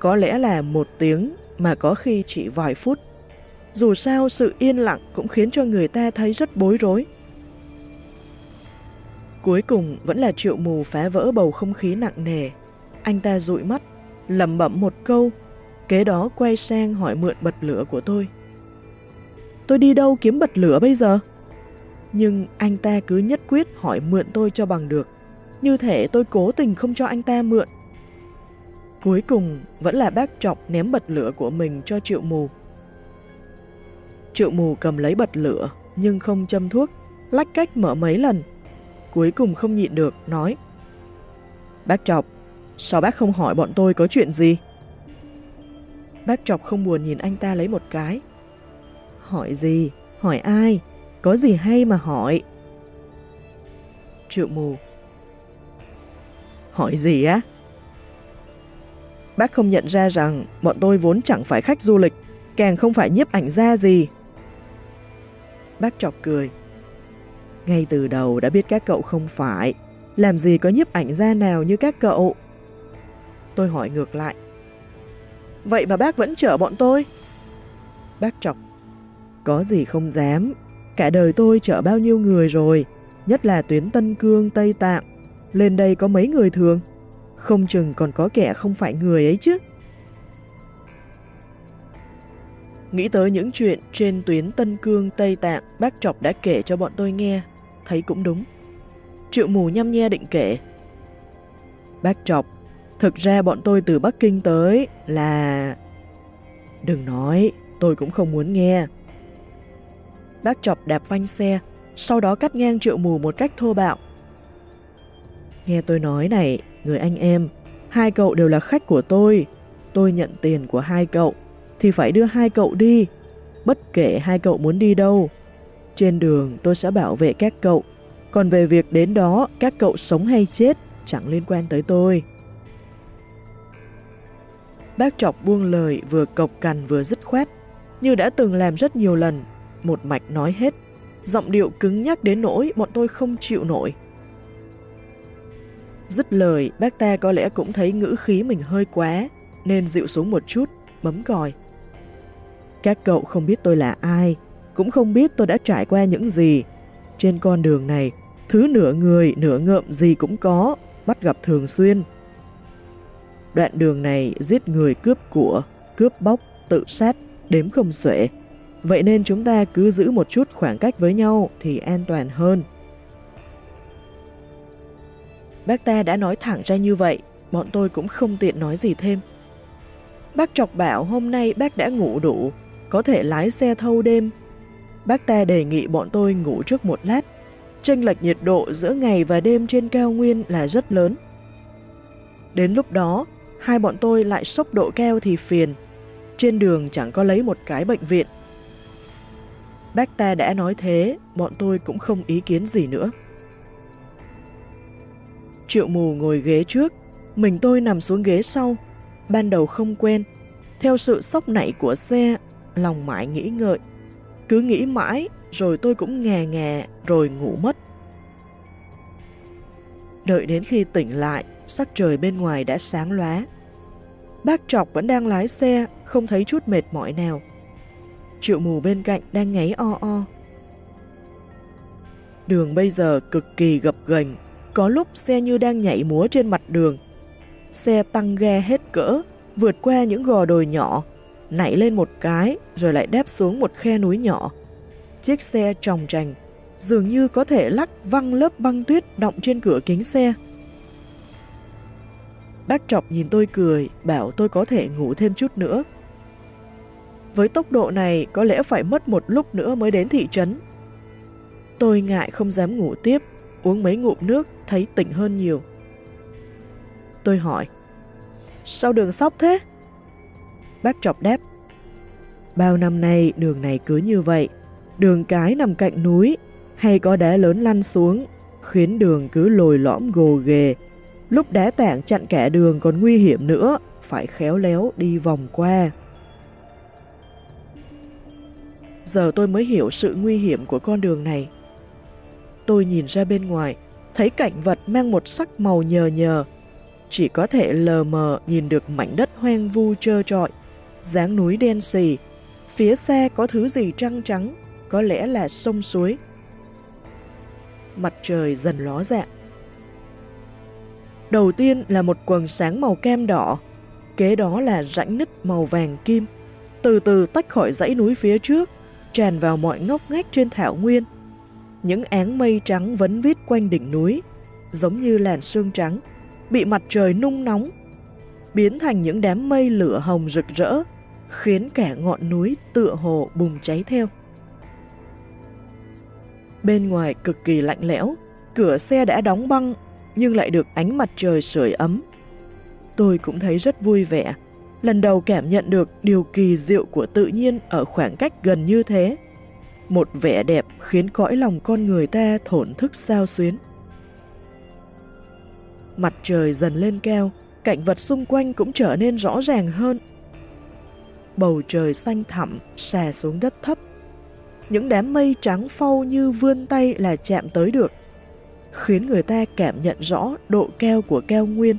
Có lẽ là một tiếng mà có khi chỉ vài phút. Dù sao sự yên lặng cũng khiến cho người ta thấy rất bối rối. Cuối cùng vẫn là triệu mù phá vỡ bầu không khí nặng nề. Anh ta dụi mắt, lẩm bẩm một câu, kế đó quay sang hỏi mượn bật lửa của tôi. Tôi đi đâu kiếm bật lửa bây giờ? nhưng anh ta cứ nhất quyết hỏi mượn tôi cho bằng được. Như thể tôi cố tình không cho anh ta mượn. Cuối cùng vẫn là bác Trọc ném bật lửa của mình cho triệu mù. Triệu mù cầm lấy bật lửa nhưng không châm thuốc, lách cách mở mấy lần. Cuối cùng không nhịn được, nói Bác Trọc, sao bác không hỏi bọn tôi có chuyện gì? Bác Trọc không buồn nhìn anh ta lấy một cái. Hỏi gì? Hỏi ai? Có gì hay mà hỏi? Triệu mù Hỏi gì á? Bác không nhận ra rằng bọn tôi vốn chẳng phải khách du lịch, càng không phải nhiếp ảnh gia gì. Bác chọc cười. Ngay từ đầu đã biết các cậu không phải, làm gì có nhiếp ảnh gia nào như các cậu. Tôi hỏi ngược lại. Vậy mà bác vẫn chở bọn tôi? Bác chọc. Có gì không dám, cả đời tôi chở bao nhiêu người rồi, nhất là tuyến Tân Cương, Tây Tạng. Lên đây có mấy người thường? Không chừng còn có kẻ không phải người ấy chứ. Nghĩ tới những chuyện trên tuyến Tân Cương, Tây Tạng bác Trọc đã kể cho bọn tôi nghe, thấy cũng đúng. Triệu mù nhăm nhe định kể. Bác Trọc, thực ra bọn tôi từ Bắc Kinh tới là... Đừng nói, tôi cũng không muốn nghe. Bác Trọc đạp vanh xe, sau đó cắt ngang triệu mù một cách thô bạo. Nghe tôi nói này, người anh em, hai cậu đều là khách của tôi. Tôi nhận tiền của hai cậu, thì phải đưa hai cậu đi, bất kể hai cậu muốn đi đâu. Trên đường tôi sẽ bảo vệ các cậu, còn về việc đến đó các cậu sống hay chết chẳng liên quan tới tôi. Bác Trọc buông lời vừa cộc cằn vừa dứt khoát, như đã từng làm rất nhiều lần, một mạch nói hết, giọng điệu cứng nhắc đến nỗi bọn tôi không chịu nổi. Dứt lời, bác ta có lẽ cũng thấy ngữ khí mình hơi quá, nên dịu xuống một chút, bấm còi. Các cậu không biết tôi là ai, cũng không biết tôi đã trải qua những gì. Trên con đường này, thứ nửa người, nửa ngợm gì cũng có, bắt gặp thường xuyên. Đoạn đường này giết người cướp của, cướp bóc, tự sát, đếm không xuể. Vậy nên chúng ta cứ giữ một chút khoảng cách với nhau thì an toàn hơn. Bác ta đã nói thẳng ra như vậy, bọn tôi cũng không tiện nói gì thêm. Bác Trọc bảo hôm nay bác đã ngủ đủ, có thể lái xe thâu đêm. Bác ta đề nghị bọn tôi ngủ trước một lát. Chênh lệch nhiệt độ giữa ngày và đêm trên cao nguyên là rất lớn. Đến lúc đó, hai bọn tôi lại sốc độ cao thì phiền. Trên đường chẳng có lấy một cái bệnh viện. Bác ta đã nói thế, bọn tôi cũng không ý kiến gì nữa. Triệu mù ngồi ghế trước, mình tôi nằm xuống ghế sau. Ban đầu không quen, theo sự sốc nảy của xe, lòng mãi nghĩ ngợi. Cứ nghĩ mãi, rồi tôi cũng ngè ngè, rồi ngủ mất. Đợi đến khi tỉnh lại, sắc trời bên ngoài đã sáng lóa. Bác Trọc vẫn đang lái xe, không thấy chút mệt mỏi nào. Triệu mù bên cạnh đang ngáy o o. Đường bây giờ cực kỳ gập ghềnh, có lúc xe như đang nhảy múa trên mặt đường. Xe tăng ga hết cỡ, vượt qua những gò đồi nhỏ, nảy lên một cái rồi lại đáp xuống một khe núi nhỏ. Chiếc xe tròng trành, dường như có thể lắc văng lớp băng tuyết động trên cửa kính xe. Bác Trọc nhìn tôi cười, bảo tôi có thể ngủ thêm chút nữa. Với tốc độ này có lẽ phải mất một lúc nữa mới đến thị trấn. Tôi ngại không dám ngủ tiếp, uống mấy ngụm nước thấy tỉnh hơn nhiều. Tôi hỏi, sao đường sóc thế? Bác Trọc đáp, bao năm nay đường này cứ như vậy, đường cái nằm cạnh núi, hay có đá lớn lăn xuống, khiến đường cứ lồi lõm gồ ghề. Lúc đá tảng chặn kẻ đường còn nguy hiểm nữa, phải khéo léo đi vòng qua. Giờ tôi mới hiểu sự nguy hiểm của con đường này. Tôi nhìn ra bên ngoài, thấy cảnh vật mang một sắc màu nhờ nhờ. Chỉ có thể lờ mờ nhìn được mảnh đất hoang vu trơ trọi, dáng núi đen xì, phía xa có thứ gì trăng trắng, có lẽ là sông suối. Mặt trời dần ló dạng. Đầu tiên là một quần sáng màu kem đỏ, kế đó là rãnh nứt màu vàng kim, từ từ tách khỏi dãy núi phía trước, tràn vào mọi ngóc ngách trên thảo nguyên những áng mây trắng vấn vít quanh đỉnh núi, giống như làn sương trắng, bị mặt trời nung nóng. biến thành những đám mây lửa hồng rực rỡ, khiến cả ngọn núi tựa hồ bùng cháy theo. Bên ngoài cực kỳ lạnh lẽo, cửa xe đã đóng băng nhưng lại được ánh mặt trời sưởi ấm. Tôi cũng thấy rất vui vẻ, lần đầu cảm nhận được điều kỳ diệu của tự nhiên ở khoảng cách gần như thế. Một vẻ đẹp khiến cõi lòng con người ta thổn thức sao xuyến. Mặt trời dần lên cao, cảnh vật xung quanh cũng trở nên rõ ràng hơn. Bầu trời xanh thẳm xà xuống đất thấp. Những đám mây trắng phau như vươn tay là chạm tới được, khiến người ta cảm nhận rõ độ cao của cao nguyên.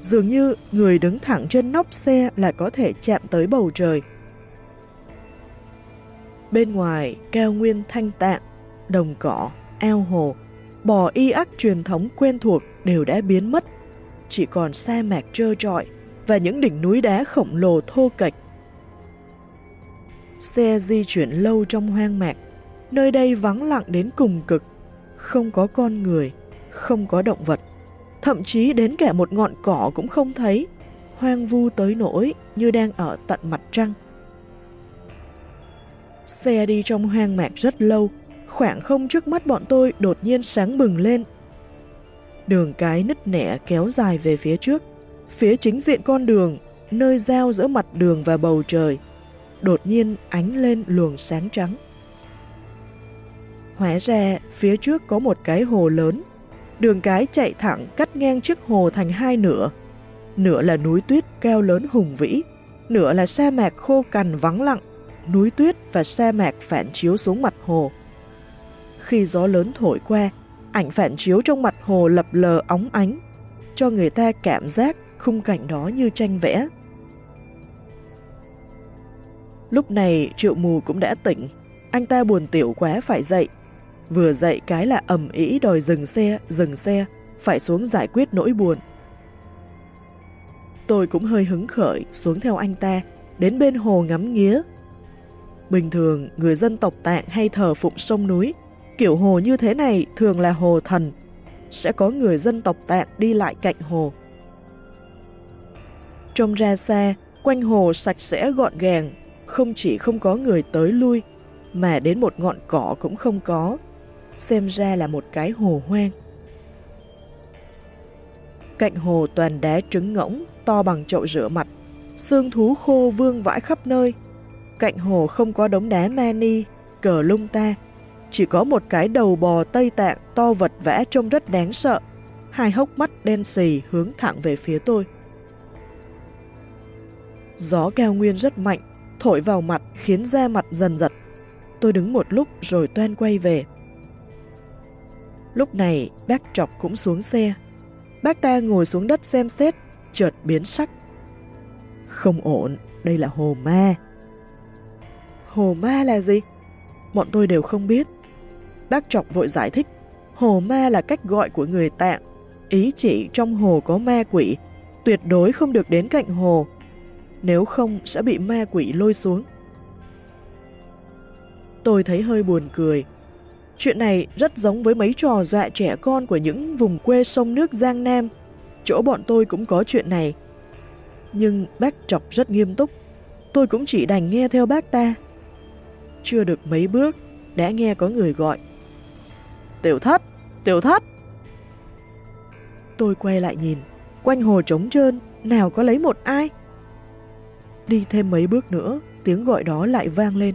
Dường như người đứng thẳng trên nóc xe là có thể chạm tới bầu trời. Bên ngoài, cao nguyên thanh tạng, đồng cỏ, ao hồ, bò y ắc truyền thống quen thuộc đều đã biến mất. Chỉ còn sa mạc trơ trọi và những đỉnh núi đá khổng lồ thô kệch. Xe di chuyển lâu trong hoang mạc, nơi đây vắng lặng đến cùng cực, không có con người, không có động vật thậm chí đến cả một ngọn cỏ cũng không thấy, hoang vu tới nỗi như đang ở tận mặt trăng. Xe đi trong hoang mạc rất lâu, khoảng không trước mắt bọn tôi đột nhiên sáng bừng lên. Đường cái nứt nẻ kéo dài về phía trước, phía chính diện con đường, nơi giao giữa mặt đường và bầu trời, đột nhiên ánh lên luồng sáng trắng. Hóa ra, phía trước có một cái hồ lớn, Đường cái chạy thẳng cắt ngang chiếc hồ thành hai nửa. Nửa là núi tuyết cao lớn hùng vĩ, nửa là sa mạc khô cằn vắng lặng, núi tuyết và sa mạc phản chiếu xuống mặt hồ. Khi gió lớn thổi qua, ảnh phản chiếu trong mặt hồ lập lờ óng ánh, cho người ta cảm giác khung cảnh đó như tranh vẽ. Lúc này triệu mù cũng đã tỉnh, anh ta buồn tiểu quá phải dậy, Vừa dậy cái là ầm ĩ đòi dừng xe, dừng xe, phải xuống giải quyết nỗi buồn. Tôi cũng hơi hứng khởi xuống theo anh ta, đến bên hồ ngắm nghía. Bình thường, người dân tộc tạng hay thờ phụng sông núi, kiểu hồ như thế này thường là hồ thần, sẽ có người dân tộc tạng đi lại cạnh hồ. Trông ra xa, quanh hồ sạch sẽ gọn gàng, không chỉ không có người tới lui, mà đến một ngọn cỏ cũng không có, xem ra là một cái hồ hoang. Cạnh hồ toàn đá trứng ngỗng, to bằng chậu rửa mặt, xương thú khô vương vãi khắp nơi. Cạnh hồ không có đống đá mani, cờ lung ta, chỉ có một cái đầu bò Tây Tạng to vật vẽ trông rất đáng sợ, hai hốc mắt đen xì hướng thẳng về phía tôi. Gió cao nguyên rất mạnh, thổi vào mặt khiến da mặt dần giật. Tôi đứng một lúc rồi toan quay về. Lúc này bác trọc cũng xuống xe. Bác ta ngồi xuống đất xem xét, chợt biến sắc. Không ổn, đây là hồ ma. Hồ ma là gì? Bọn tôi đều không biết. Bác trọc vội giải thích, hồ ma là cách gọi của người tạng. Ý chỉ trong hồ có ma quỷ, tuyệt đối không được đến cạnh hồ. Nếu không sẽ bị ma quỷ lôi xuống. Tôi thấy hơi buồn cười, Chuyện này rất giống với mấy trò dọa trẻ con của những vùng quê sông nước Giang Nam. Chỗ bọn tôi cũng có chuyện này. Nhưng bác trọc rất nghiêm túc. Tôi cũng chỉ đành nghe theo bác ta. Chưa được mấy bước, đã nghe có người gọi. Tiểu thất! Tiểu thất! Tôi quay lại nhìn, quanh hồ trống trơn, nào có lấy một ai? Đi thêm mấy bước nữa, tiếng gọi đó lại vang lên.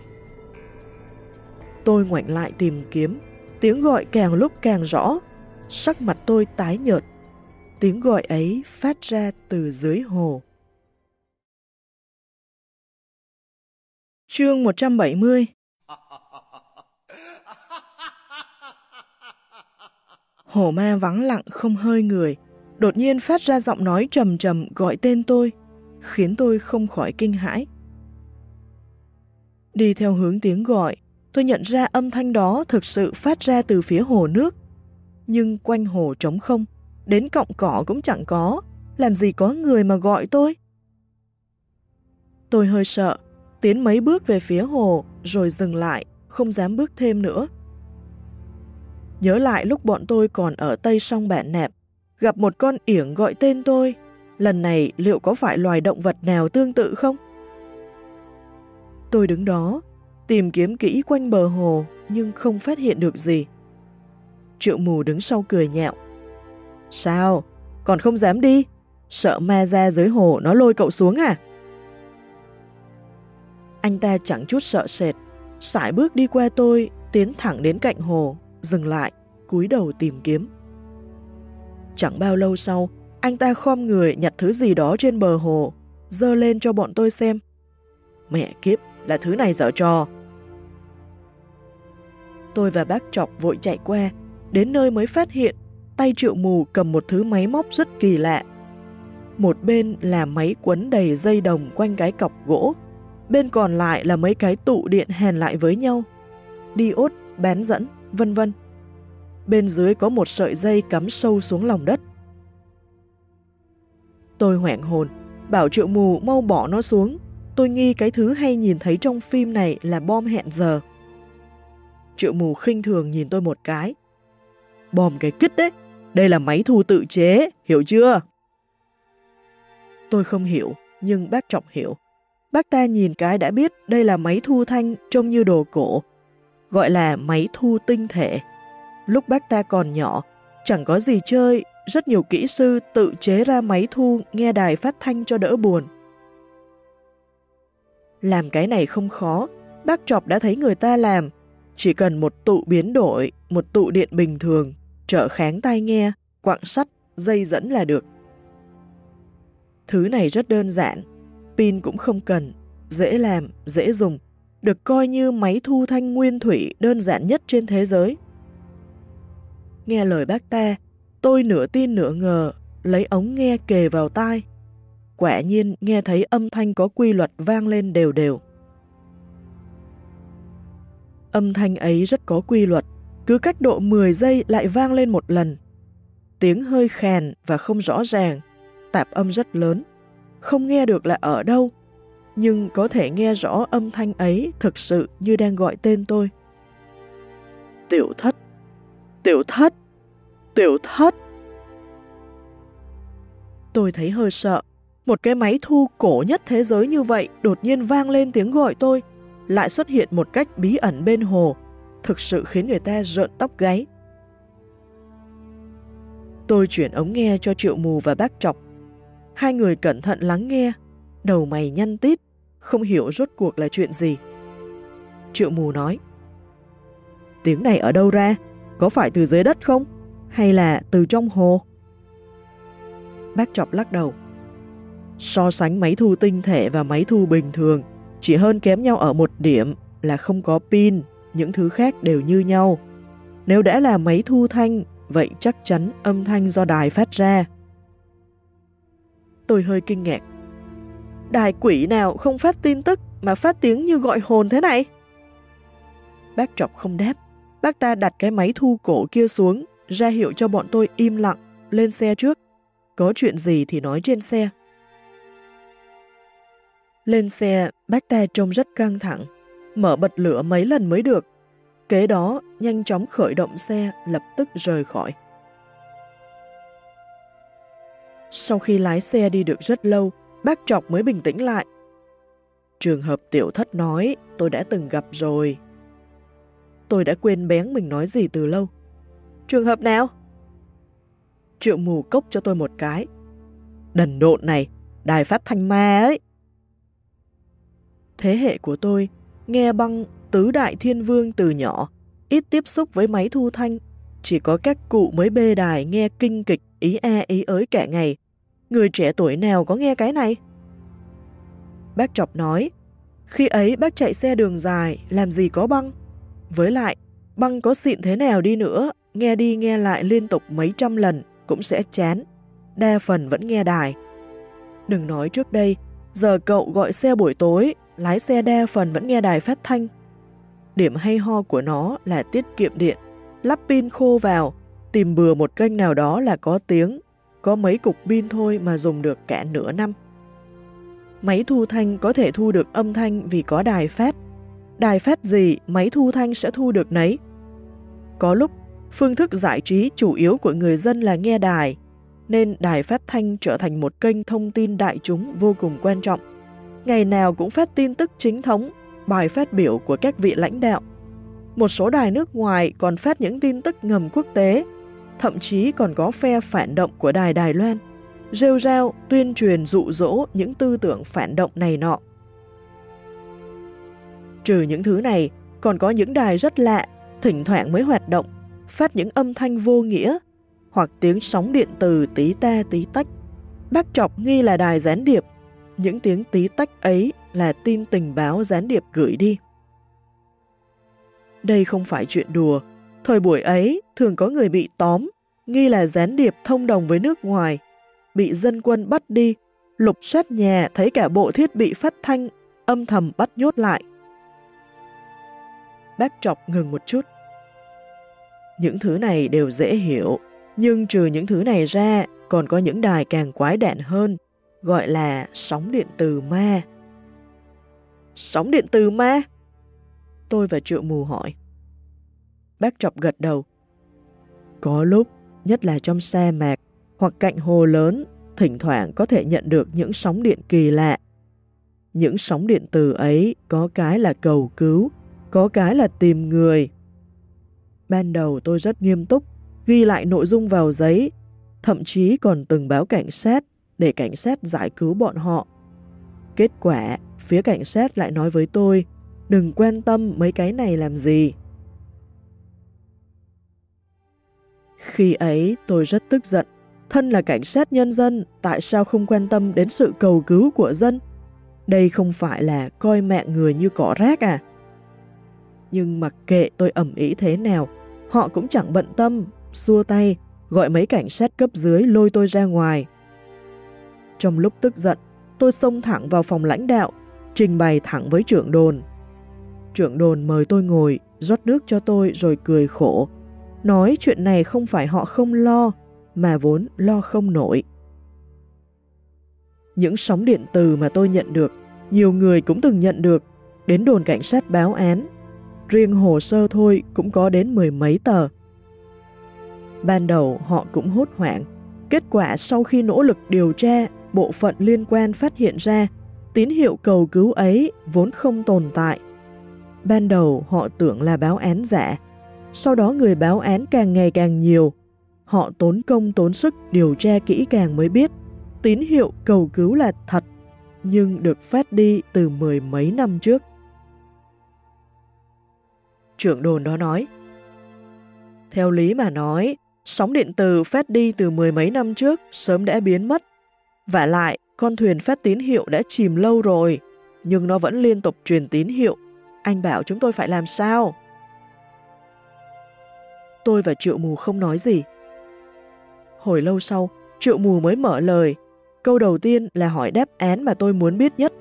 Tôi ngoảnh lại tìm kiếm, tiếng gọi càng lúc càng rõ, sắc mặt tôi tái nhợt. Tiếng gọi ấy phát ra từ dưới hồ. Chương 170 Hồ ma vắng lặng không hơi người, đột nhiên phát ra giọng nói trầm trầm gọi tên tôi, khiến tôi không khỏi kinh hãi. Đi theo hướng tiếng gọi, Tôi nhận ra âm thanh đó thực sự phát ra từ phía hồ nước. Nhưng quanh hồ trống không, đến cọng cỏ cũng chẳng có, làm gì có người mà gọi tôi. Tôi hơi sợ, tiến mấy bước về phía hồ rồi dừng lại, không dám bước thêm nữa. Nhớ lại lúc bọn tôi còn ở tây sông Bản Nẹp, gặp một con yểng gọi tên tôi, Lần này liệu có phải loài động vật nào tương tự không? Tôi đứng đó, tìm kiếm kỹ quanh bờ hồ nhưng không phát hiện được gì. Triệu mù đứng sau cười nhẹo. Sao? Còn không dám đi? Sợ ma ra dưới hồ nó lôi cậu xuống à? Anh ta chẳng chút sợ sệt, sải bước đi qua tôi, tiến thẳng đến cạnh hồ, dừng lại, cúi đầu tìm kiếm. Chẳng bao lâu sau, anh ta khom người nhặt thứ gì đó trên bờ hồ, dơ lên cho bọn tôi xem. Mẹ kiếp, là thứ này dở trò. Tôi và bác Trọc vội chạy qua, đến nơi mới phát hiện tay triệu mù cầm một thứ máy móc rất kỳ lạ. Một bên là máy quấn đầy dây đồng quanh cái cọc gỗ, bên còn lại là mấy cái tụ điện hèn lại với nhau, đi ốt, bán dẫn, vân vân. Bên dưới có một sợi dây cắm sâu xuống lòng đất. Tôi hoảng hồn, bảo triệu mù mau bỏ nó xuống, tôi nghi cái thứ hay nhìn thấy trong phim này là bom hẹn giờ. Triệu mù khinh thường nhìn tôi một cái. Bom cái kích đấy, đây là máy thu tự chế, hiểu chưa? Tôi không hiểu, nhưng bác Trọng hiểu. Bác ta nhìn cái đã biết đây là máy thu thanh trông như đồ cổ, gọi là máy thu tinh thể. Lúc bác ta còn nhỏ, chẳng có gì chơi, rất nhiều kỹ sư tự chế ra máy thu nghe đài phát thanh cho đỡ buồn. Làm cái này không khó, bác Trọc đã thấy người ta làm, chỉ cần một tụ biến đổi, một tụ điện bình thường, trợ kháng tai nghe, quặng sắt, dây dẫn là được. Thứ này rất đơn giản, pin cũng không cần, dễ làm, dễ dùng, được coi như máy thu thanh nguyên thủy đơn giản nhất trên thế giới. Nghe lời bác ta, tôi nửa tin nửa ngờ, lấy ống nghe kề vào tai. Quả nhiên nghe thấy âm thanh có quy luật vang lên đều đều. Âm thanh ấy rất có quy luật, cứ cách độ 10 giây lại vang lên một lần. Tiếng hơi khèn và không rõ ràng, tạp âm rất lớn, không nghe được là ở đâu, nhưng có thể nghe rõ âm thanh ấy thực sự như đang gọi tên tôi. Tiểu thất, tiểu thất, tiểu thất. Tôi thấy hơi sợ, một cái máy thu cổ nhất thế giới như vậy đột nhiên vang lên tiếng gọi tôi, lại xuất hiện một cách bí ẩn bên hồ, thực sự khiến người ta rợn tóc gáy. Tôi chuyển ống nghe cho Triệu Mù và bác Trọc. Hai người cẩn thận lắng nghe, đầu mày nhăn tít, không hiểu rốt cuộc là chuyện gì. Triệu Mù nói, Tiếng này ở đâu ra? Có phải từ dưới đất không? Hay là từ trong hồ? Bác chọc lắc đầu. So sánh máy thu tinh thể và máy thu bình thường, chỉ hơn kém nhau ở một điểm là không có pin, những thứ khác đều như nhau. Nếu đã là máy thu thanh, vậy chắc chắn âm thanh do đài phát ra. Tôi hơi kinh ngạc. Đài quỷ nào không phát tin tức mà phát tiếng như gọi hồn thế này? Bác Trọc không đáp. Bác ta đặt cái máy thu cổ kia xuống, ra hiệu cho bọn tôi im lặng, lên xe trước. Có chuyện gì thì nói trên xe. Lên xe, bác ta trông rất căng thẳng, mở bật lửa mấy lần mới được. Kế đó, nhanh chóng khởi động xe, lập tức rời khỏi. Sau khi lái xe đi được rất lâu, bác Trọc mới bình tĩnh lại. Trường hợp tiểu thất nói, tôi đã từng gặp rồi. Tôi đã quên bén mình nói gì từ lâu. Trường hợp nào? Triệu mù cốc cho tôi một cái. Đần độn này, đài phát thanh ma ấy. Thế hệ của tôi, nghe băng tứ đại thiên vương từ nhỏ, ít tiếp xúc với máy thu thanh, chỉ có các cụ mới bê đài nghe kinh kịch ý e ý ới cả ngày. Người trẻ tuổi nào có nghe cái này? Bác Trọc nói, khi ấy bác chạy xe đường dài, làm gì có băng? Với lại, băng có xịn thế nào đi nữa, nghe đi nghe lại liên tục mấy trăm lần cũng sẽ chán, đa phần vẫn nghe đài. Đừng nói trước đây, giờ cậu gọi xe buổi tối, lái xe đa phần vẫn nghe đài phát thanh. Điểm hay ho của nó là tiết kiệm điện, lắp pin khô vào, tìm bừa một kênh nào đó là có tiếng, có mấy cục pin thôi mà dùng được cả nửa năm. Máy thu thanh có thể thu được âm thanh vì có đài phát. Đài phát gì, máy thu thanh sẽ thu được nấy. Có lúc, phương thức giải trí chủ yếu của người dân là nghe đài, nên đài phát thanh trở thành một kênh thông tin đại chúng vô cùng quan trọng. Ngày nào cũng phát tin tức chính thống, bài phát biểu của các vị lãnh đạo. Một số đài nước ngoài còn phát những tin tức ngầm quốc tế, thậm chí còn có phe phản động của đài Đài Loan, rêu rao tuyên truyền dụ dỗ những tư tưởng phản động này nọ. Trừ những thứ này, còn có những đài rất lạ, thỉnh thoảng mới hoạt động, phát những âm thanh vô nghĩa, hoặc tiếng sóng điện từ tí ta tí tách. Bác chọc nghi là đài gián điệp, những tiếng tí tách ấy là tin tình báo gián điệp gửi đi. Đây không phải chuyện đùa, thời buổi ấy thường có người bị tóm, nghi là gián điệp thông đồng với nước ngoài, bị dân quân bắt đi, lục soát nhà thấy cả bộ thiết bị phát thanh, âm thầm bắt nhốt lại. Bác Trọc ngừng một chút. Những thứ này đều dễ hiểu, nhưng trừ những thứ này ra, còn có những đài càng quái đạn hơn, gọi là sóng điện từ ma. Sóng điện từ ma? Tôi và Triệu Mù hỏi. Bác chọc gật đầu. Có lúc, nhất là trong xe mạc hoặc cạnh hồ lớn, thỉnh thoảng có thể nhận được những sóng điện kỳ lạ. Những sóng điện từ ấy có cái là cầu cứu, có cái là tìm người. Ban đầu tôi rất nghiêm túc, ghi lại nội dung vào giấy, thậm chí còn từng báo cảnh sát để cảnh sát giải cứu bọn họ. Kết quả, phía cảnh sát lại nói với tôi, đừng quan tâm mấy cái này làm gì. Khi ấy tôi rất tức giận, thân là cảnh sát nhân dân, tại sao không quan tâm đến sự cầu cứu của dân? Đây không phải là coi mạng người như cỏ rác à? Nhưng mặc kệ tôi ẩm ý thế nào, họ cũng chẳng bận tâm, xua tay, gọi mấy cảnh sát cấp dưới lôi tôi ra ngoài. Trong lúc tức giận, tôi xông thẳng vào phòng lãnh đạo, trình bày thẳng với trưởng đồn. Trưởng đồn mời tôi ngồi, rót nước cho tôi rồi cười khổ, nói chuyện này không phải họ không lo, mà vốn lo không nổi. Những sóng điện từ mà tôi nhận được, nhiều người cũng từng nhận được, đến đồn cảnh sát báo án. Riêng hồ sơ thôi cũng có đến mười mấy tờ. Ban đầu họ cũng hốt hoảng, kết quả sau khi nỗ lực điều tra, bộ phận liên quan phát hiện ra tín hiệu cầu cứu ấy vốn không tồn tại. Ban đầu họ tưởng là báo án giả, sau đó người báo án càng ngày càng nhiều. Họ tốn công tốn sức điều tra kỹ càng mới biết tín hiệu cầu cứu là thật, nhưng được phát đi từ mười mấy năm trước. Trưởng đồn đó nói, Theo lý mà nói, sóng điện từ phát đi từ mười mấy năm trước sớm đã biến mất. Và lại, con thuyền phát tín hiệu đã chìm lâu rồi, nhưng nó vẫn liên tục truyền tín hiệu. Anh bảo chúng tôi phải làm sao? Tôi và Triệu Mù không nói gì. Hồi lâu sau, Triệu Mù mới mở lời. Câu đầu tiên là hỏi đáp án mà tôi muốn biết nhất.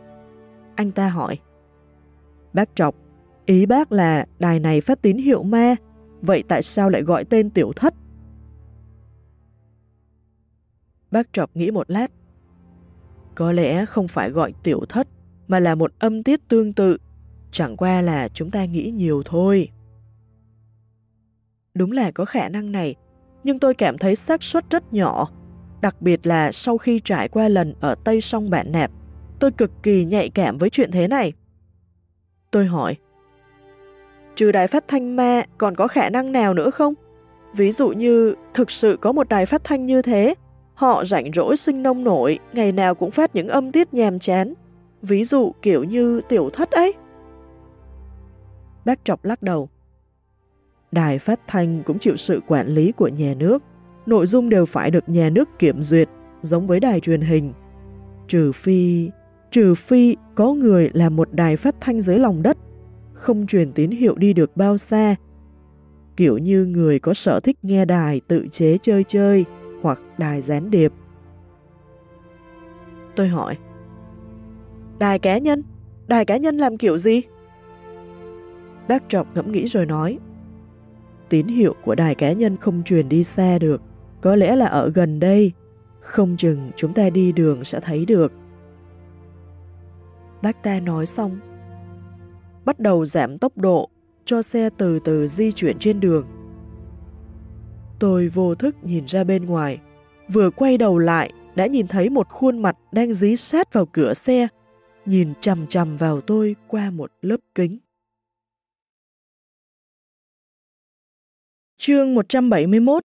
Anh ta hỏi. Bác Trọc, ý bác là đài này phát tín hiệu ma, vậy tại sao lại gọi tên tiểu thất? Bác Trọc nghĩ một lát. Có lẽ không phải gọi tiểu thất, mà là một âm tiết tương tự, chẳng qua là chúng ta nghĩ nhiều thôi. Đúng là có khả năng này, nhưng tôi cảm thấy xác suất rất nhỏ, đặc biệt là sau khi trải qua lần ở Tây Sông Bạn Nạp, tôi cực kỳ nhạy cảm với chuyện thế này. Tôi hỏi, trừ đài phát thanh ma còn có khả năng nào nữa không? Ví dụ như thực sự có một đài phát thanh như thế, họ rảnh rỗi sinh nông nổi, ngày nào cũng phát những âm tiết nhàm chán, ví dụ kiểu như tiểu thất ấy. Bác Trọc lắc đầu. Đài phát thanh cũng chịu sự quản lý của nhà nước, nội dung đều phải được nhà nước kiểm duyệt, giống với đài truyền hình. Trừ phi, trừ phi có người làm một đài phát thanh dưới lòng đất, không truyền tín hiệu đi được bao xa. Kiểu như người có sở thích nghe đài tự chế chơi chơi hoặc đài gián điệp. Tôi hỏi, đài cá nhân? Đài cá nhân làm kiểu gì? Bác Trọc ngẫm nghĩ rồi nói, tín hiệu của đài cá nhân không truyền đi xa được, có lẽ là ở gần đây, không chừng chúng ta đi đường sẽ thấy được. Bác ta nói xong, bắt đầu giảm tốc độ, cho xe từ từ di chuyển trên đường. Tôi vô thức nhìn ra bên ngoài, Vừa quay đầu lại, đã nhìn thấy một khuôn mặt đang dí sát vào cửa xe, nhìn chầm chầm vào tôi qua một lớp kính. Chương 171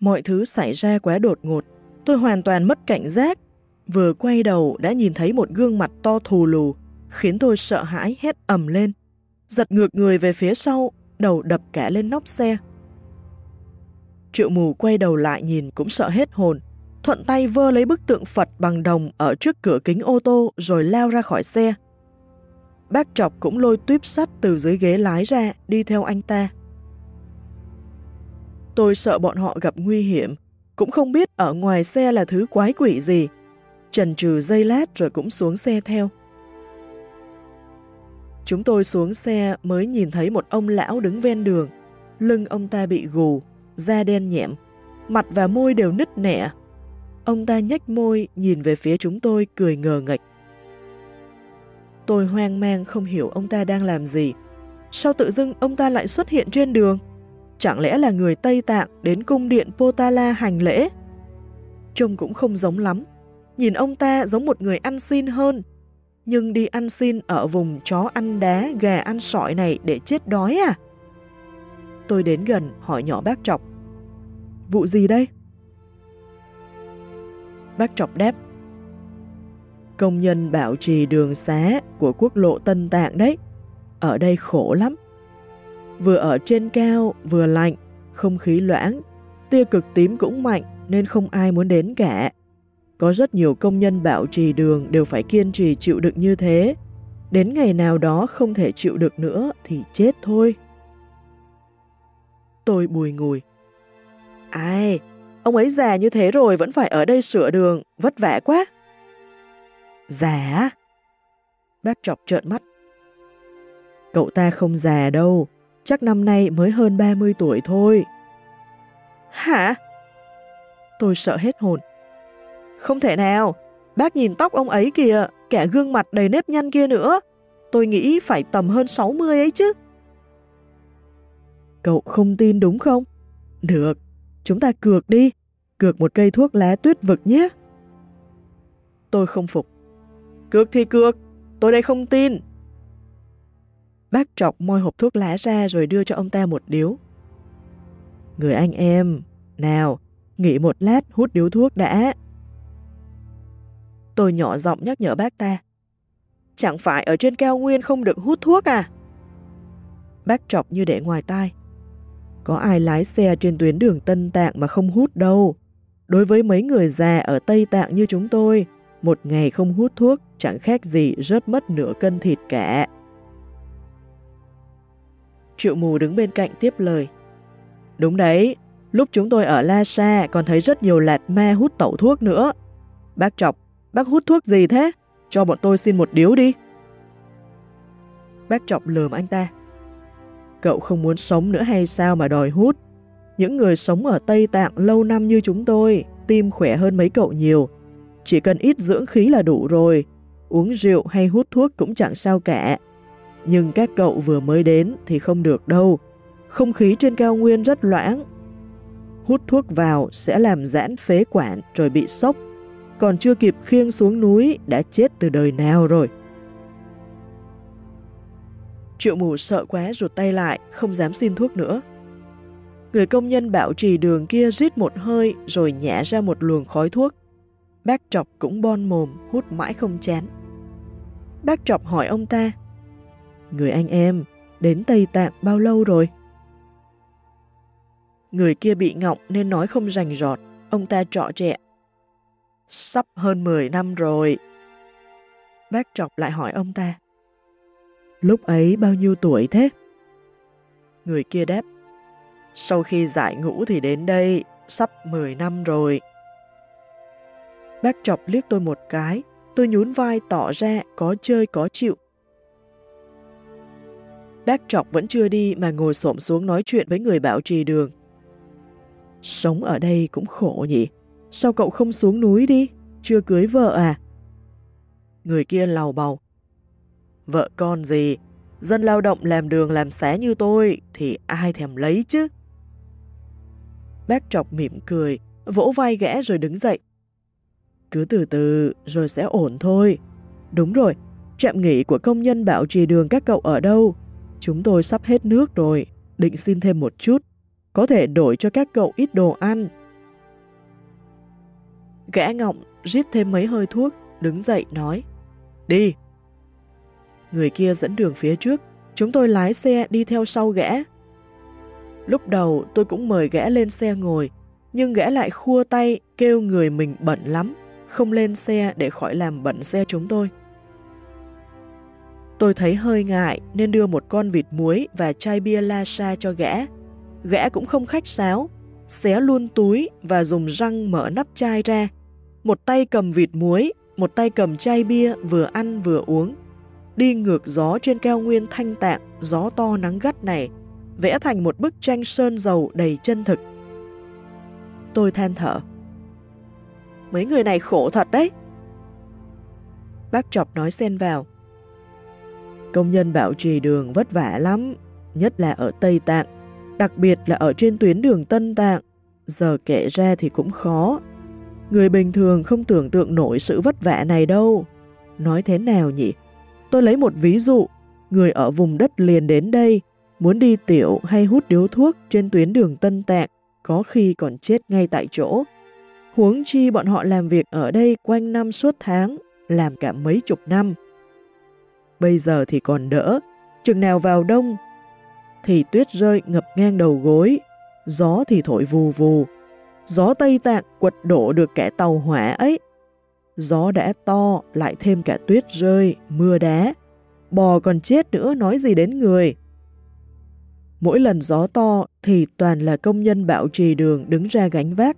Mọi thứ xảy ra quá đột ngột, tôi hoàn toàn mất cảnh giác. Vừa quay đầu đã nhìn thấy một gương mặt to thù lù, khiến tôi sợ hãi hét ầm lên. Giật ngược người về phía sau, đầu đập cả lên nóc xe. Triệu mù quay đầu lại nhìn cũng sợ hết hồn, thuận tay vơ lấy bức tượng Phật bằng đồng ở trước cửa kính ô tô rồi lao ra khỏi xe. Bác Trọc cũng lôi tuyếp sắt từ dưới ghế lái ra, đi theo anh ta. Tôi sợ bọn họ gặp nguy hiểm, cũng không biết ở ngoài xe là thứ quái quỷ gì. Trần trừ dây lát rồi cũng xuống xe theo. Chúng tôi xuống xe mới nhìn thấy một ông lão đứng ven đường. Lưng ông ta bị gù, da đen nhẹm, mặt và môi đều nứt nẻ. Ông ta nhếch môi nhìn về phía chúng tôi cười ngờ ngạch. Tôi hoang mang không hiểu ông ta đang làm gì. Sao tự dưng ông ta lại xuất hiện trên đường? Chẳng lẽ là người Tây Tạng đến cung điện Potala hành lễ? Trông cũng không giống lắm. Nhìn ông ta giống một người ăn xin hơn. Nhưng đi ăn xin ở vùng chó ăn đá, gà ăn sỏi này để chết đói à? Tôi đến gần hỏi nhỏ bác Trọc. Vụ gì đây? Bác Trọc đáp. Công nhân bảo trì đường xá của quốc lộ Tân Tạng đấy. Ở đây khổ lắm vừa ở trên cao, vừa lạnh, không khí loãng, tia cực tím cũng mạnh nên không ai muốn đến cả. Có rất nhiều công nhân bảo trì đường đều phải kiên trì chịu đựng như thế. Đến ngày nào đó không thể chịu được nữa thì chết thôi. Tôi bùi ngùi. Ai, ông ấy già như thế rồi vẫn phải ở đây sửa đường, vất vả quá. Già Bác trọc trợn mắt. Cậu ta không già đâu, chắc năm nay mới hơn 30 tuổi thôi. Hả? Tôi sợ hết hồn. Không thể nào, bác nhìn tóc ông ấy kìa, cả gương mặt đầy nếp nhăn kia nữa. Tôi nghĩ phải tầm hơn 60 ấy chứ. Cậu không tin đúng không? Được, chúng ta cược đi, cược một cây thuốc lá tuyết vực nhé. Tôi không phục. Cược thì cược, tôi đây không tin. Bác trọc moi hộp thuốc lá ra rồi đưa cho ông ta một điếu. Người anh em, nào, nghỉ một lát hút điếu thuốc đã. Tôi nhỏ giọng nhắc nhở bác ta. Chẳng phải ở trên cao nguyên không được hút thuốc à? Bác trọc như để ngoài tai. Có ai lái xe trên tuyến đường Tân Tạng mà không hút đâu. Đối với mấy người già ở Tây Tạng như chúng tôi, một ngày không hút thuốc chẳng khác gì rớt mất nửa cân thịt cả. Triệu mù đứng bên cạnh tiếp lời. Đúng đấy, lúc chúng tôi ở La Sa còn thấy rất nhiều lạt ma hút tẩu thuốc nữa. Bác Trọc, bác hút thuốc gì thế? Cho bọn tôi xin một điếu đi. Bác Trọc lườm anh ta. Cậu không muốn sống nữa hay sao mà đòi hút? Những người sống ở Tây Tạng lâu năm như chúng tôi, tim khỏe hơn mấy cậu nhiều. Chỉ cần ít dưỡng khí là đủ rồi. Uống rượu hay hút thuốc cũng chẳng sao cả. Nhưng các cậu vừa mới đến thì không được đâu. Không khí trên cao nguyên rất loãng. Hút thuốc vào sẽ làm giãn phế quản rồi bị sốc. Còn chưa kịp khiêng xuống núi đã chết từ đời nào rồi. Triệu mù sợ quá rụt tay lại, không dám xin thuốc nữa. Người công nhân bảo trì đường kia rít một hơi rồi nhả ra một luồng khói thuốc. Bác Trọc cũng bon mồm, hút mãi không chán. Bác Trọc hỏi ông ta, Người anh em, đến Tây Tạng bao lâu rồi? Người kia bị ngọng nên nói không rành rọt, ông ta trọ trẻ. Sắp hơn 10 năm rồi. Bác trọc lại hỏi ông ta. Lúc ấy bao nhiêu tuổi thế? Người kia đáp. Sau khi giải ngũ thì đến đây, sắp 10 năm rồi. Bác chọc liếc tôi một cái, tôi nhún vai tỏ ra có chơi có chịu, Bác Trọc vẫn chưa đi mà ngồi xổm xuống nói chuyện với người bảo trì đường. Sống ở đây cũng khổ nhỉ? Sao cậu không xuống núi đi? Chưa cưới vợ à? Người kia lầu bầu. Vợ con gì? Dân lao động làm đường làm xé như tôi thì ai thèm lấy chứ? Bác trọc mỉm cười, vỗ vai gã rồi đứng dậy. Cứ từ từ rồi sẽ ổn thôi. Đúng rồi, trạm nghỉ của công nhân bảo trì đường các cậu ở đâu? Chúng tôi sắp hết nước rồi, định xin thêm một chút. Có thể đổi cho các cậu ít đồ ăn. Gã ngọng rít thêm mấy hơi thuốc, đứng dậy nói. Đi! Người kia dẫn đường phía trước, chúng tôi lái xe đi theo sau gã. Lúc đầu tôi cũng mời gã lên xe ngồi, nhưng gã lại khua tay kêu người mình bận lắm, không lên xe để khỏi làm bận xe chúng tôi. Tôi thấy hơi ngại nên đưa một con vịt muối và chai bia la sa cho gã. Gã cũng không khách sáo, xé luôn túi và dùng răng mở nắp chai ra. Một tay cầm vịt muối, một tay cầm chai bia vừa ăn vừa uống. Đi ngược gió trên cao nguyên thanh tạng, gió to nắng gắt này, vẽ thành một bức tranh sơn dầu đầy chân thực. Tôi than thở. Mấy người này khổ thật đấy. Bác Chọc nói xen vào. Công nhân bảo trì đường vất vả lắm, nhất là ở Tây Tạng, đặc biệt là ở trên tuyến đường Tân Tạng. Giờ kể ra thì cũng khó. Người bình thường không tưởng tượng nổi sự vất vả này đâu. Nói thế nào nhỉ? Tôi lấy một ví dụ, người ở vùng đất liền đến đây, muốn đi tiểu hay hút điếu thuốc trên tuyến đường Tân Tạng, có khi còn chết ngay tại chỗ. Huống chi bọn họ làm việc ở đây quanh năm suốt tháng, làm cả mấy chục năm. Bây giờ thì còn đỡ, chừng nào vào đông thì tuyết rơi ngập ngang đầu gối, gió thì thổi vù vù. Gió Tây Tạng quật đổ được kẻ tàu hỏa ấy. Gió đã to, lại thêm cả tuyết rơi, mưa đá. Bò còn chết nữa nói gì đến người. Mỗi lần gió to thì toàn là công nhân bảo trì đường đứng ra gánh vác.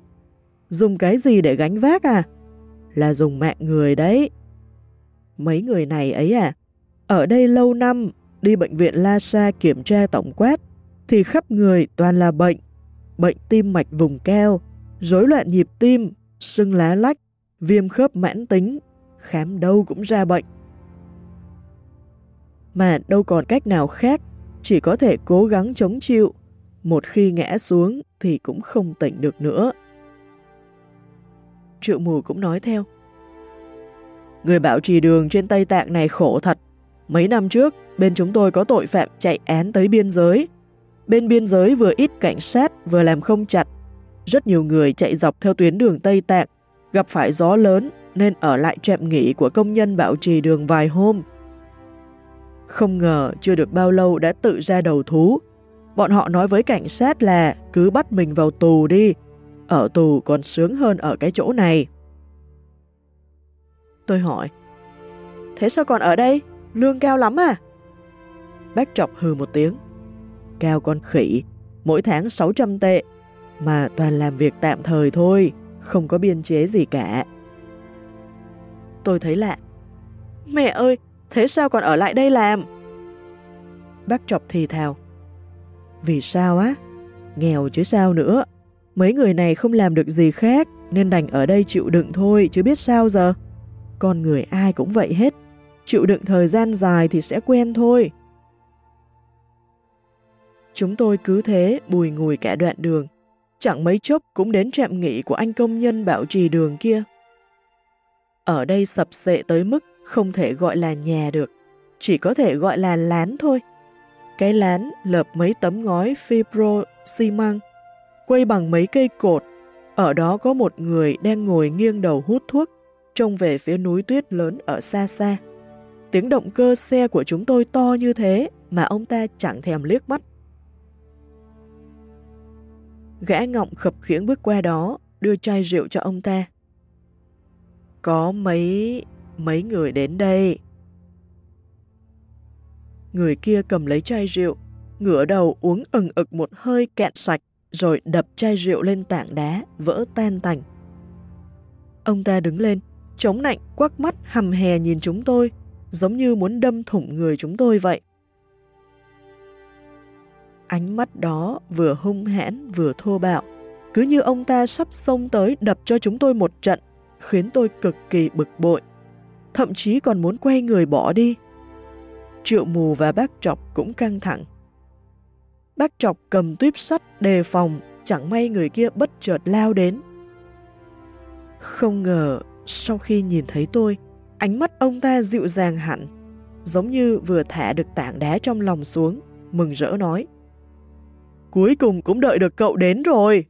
Dùng cái gì để gánh vác à? Là dùng mạng người đấy. Mấy người này ấy à? Ở đây lâu năm, đi bệnh viện La Sa kiểm tra tổng quát, thì khắp người toàn là bệnh. Bệnh tim mạch vùng keo, rối loạn nhịp tim, sưng lá lách, viêm khớp mãn tính, khám đâu cũng ra bệnh. Mà đâu còn cách nào khác, chỉ có thể cố gắng chống chịu, một khi ngã xuống thì cũng không tỉnh được nữa. Triệu mù cũng nói theo. Người bảo trì đường trên Tây Tạng này khổ thật. Mấy năm trước, bên chúng tôi có tội phạm chạy án tới biên giới. Bên biên giới vừa ít cảnh sát vừa làm không chặt. Rất nhiều người chạy dọc theo tuyến đường Tây Tạng, gặp phải gió lớn nên ở lại trạm nghỉ của công nhân bảo trì đường vài hôm. Không ngờ chưa được bao lâu đã tự ra đầu thú. Bọn họ nói với cảnh sát là cứ bắt mình vào tù đi, ở tù còn sướng hơn ở cái chỗ này. Tôi hỏi, thế sao còn ở đây? Lương cao lắm à? Bác trọc hừ một tiếng. Cao con khỉ, mỗi tháng 600 tệ, mà toàn làm việc tạm thời thôi, không có biên chế gì cả. Tôi thấy lạ. Mẹ ơi, thế sao còn ở lại đây làm? Bác trọc thì thào. Vì sao á? Nghèo chứ sao nữa. Mấy người này không làm được gì khác nên đành ở đây chịu đựng thôi chứ biết sao giờ. Con người ai cũng vậy hết. Chịu đựng thời gian dài thì sẽ quen thôi. Chúng tôi cứ thế bùi ngùi cả đoạn đường. Chẳng mấy chốc cũng đến trạm nghỉ của anh công nhân bảo trì đường kia. Ở đây sập sệ tới mức không thể gọi là nhà được, chỉ có thể gọi là lán thôi. Cái lán lợp mấy tấm ngói fibro xi măng, quay bằng mấy cây cột. Ở đó có một người đang ngồi nghiêng đầu hút thuốc, trông về phía núi tuyết lớn ở xa xa. Tiếng động cơ xe của chúng tôi to như thế mà ông ta chẳng thèm liếc mắt. Gã ngọng khập khiễng bước qua đó, đưa chai rượu cho ông ta. Có mấy... mấy người đến đây. Người kia cầm lấy chai rượu, ngửa đầu uống ừng ực một hơi cạn sạch, rồi đập chai rượu lên tảng đá, vỡ tan tành. Ông ta đứng lên, chống nạnh, quắc mắt hầm hè nhìn chúng tôi, giống như muốn đâm thủng người chúng tôi vậy. Ánh mắt đó vừa hung hãn vừa thô bạo, cứ như ông ta sắp xông tới đập cho chúng tôi một trận, khiến tôi cực kỳ bực bội, thậm chí còn muốn quay người bỏ đi. Triệu Mù và bác Trọc cũng căng thẳng. Bác Trọc cầm tuyếp sắt đề phòng, chẳng may người kia bất chợt lao đến. Không ngờ, sau khi nhìn thấy tôi, ánh mắt ông ta dịu dàng hẳn, giống như vừa thả được tảng đá trong lòng xuống, mừng rỡ nói. Cuối cùng cũng đợi được cậu đến rồi.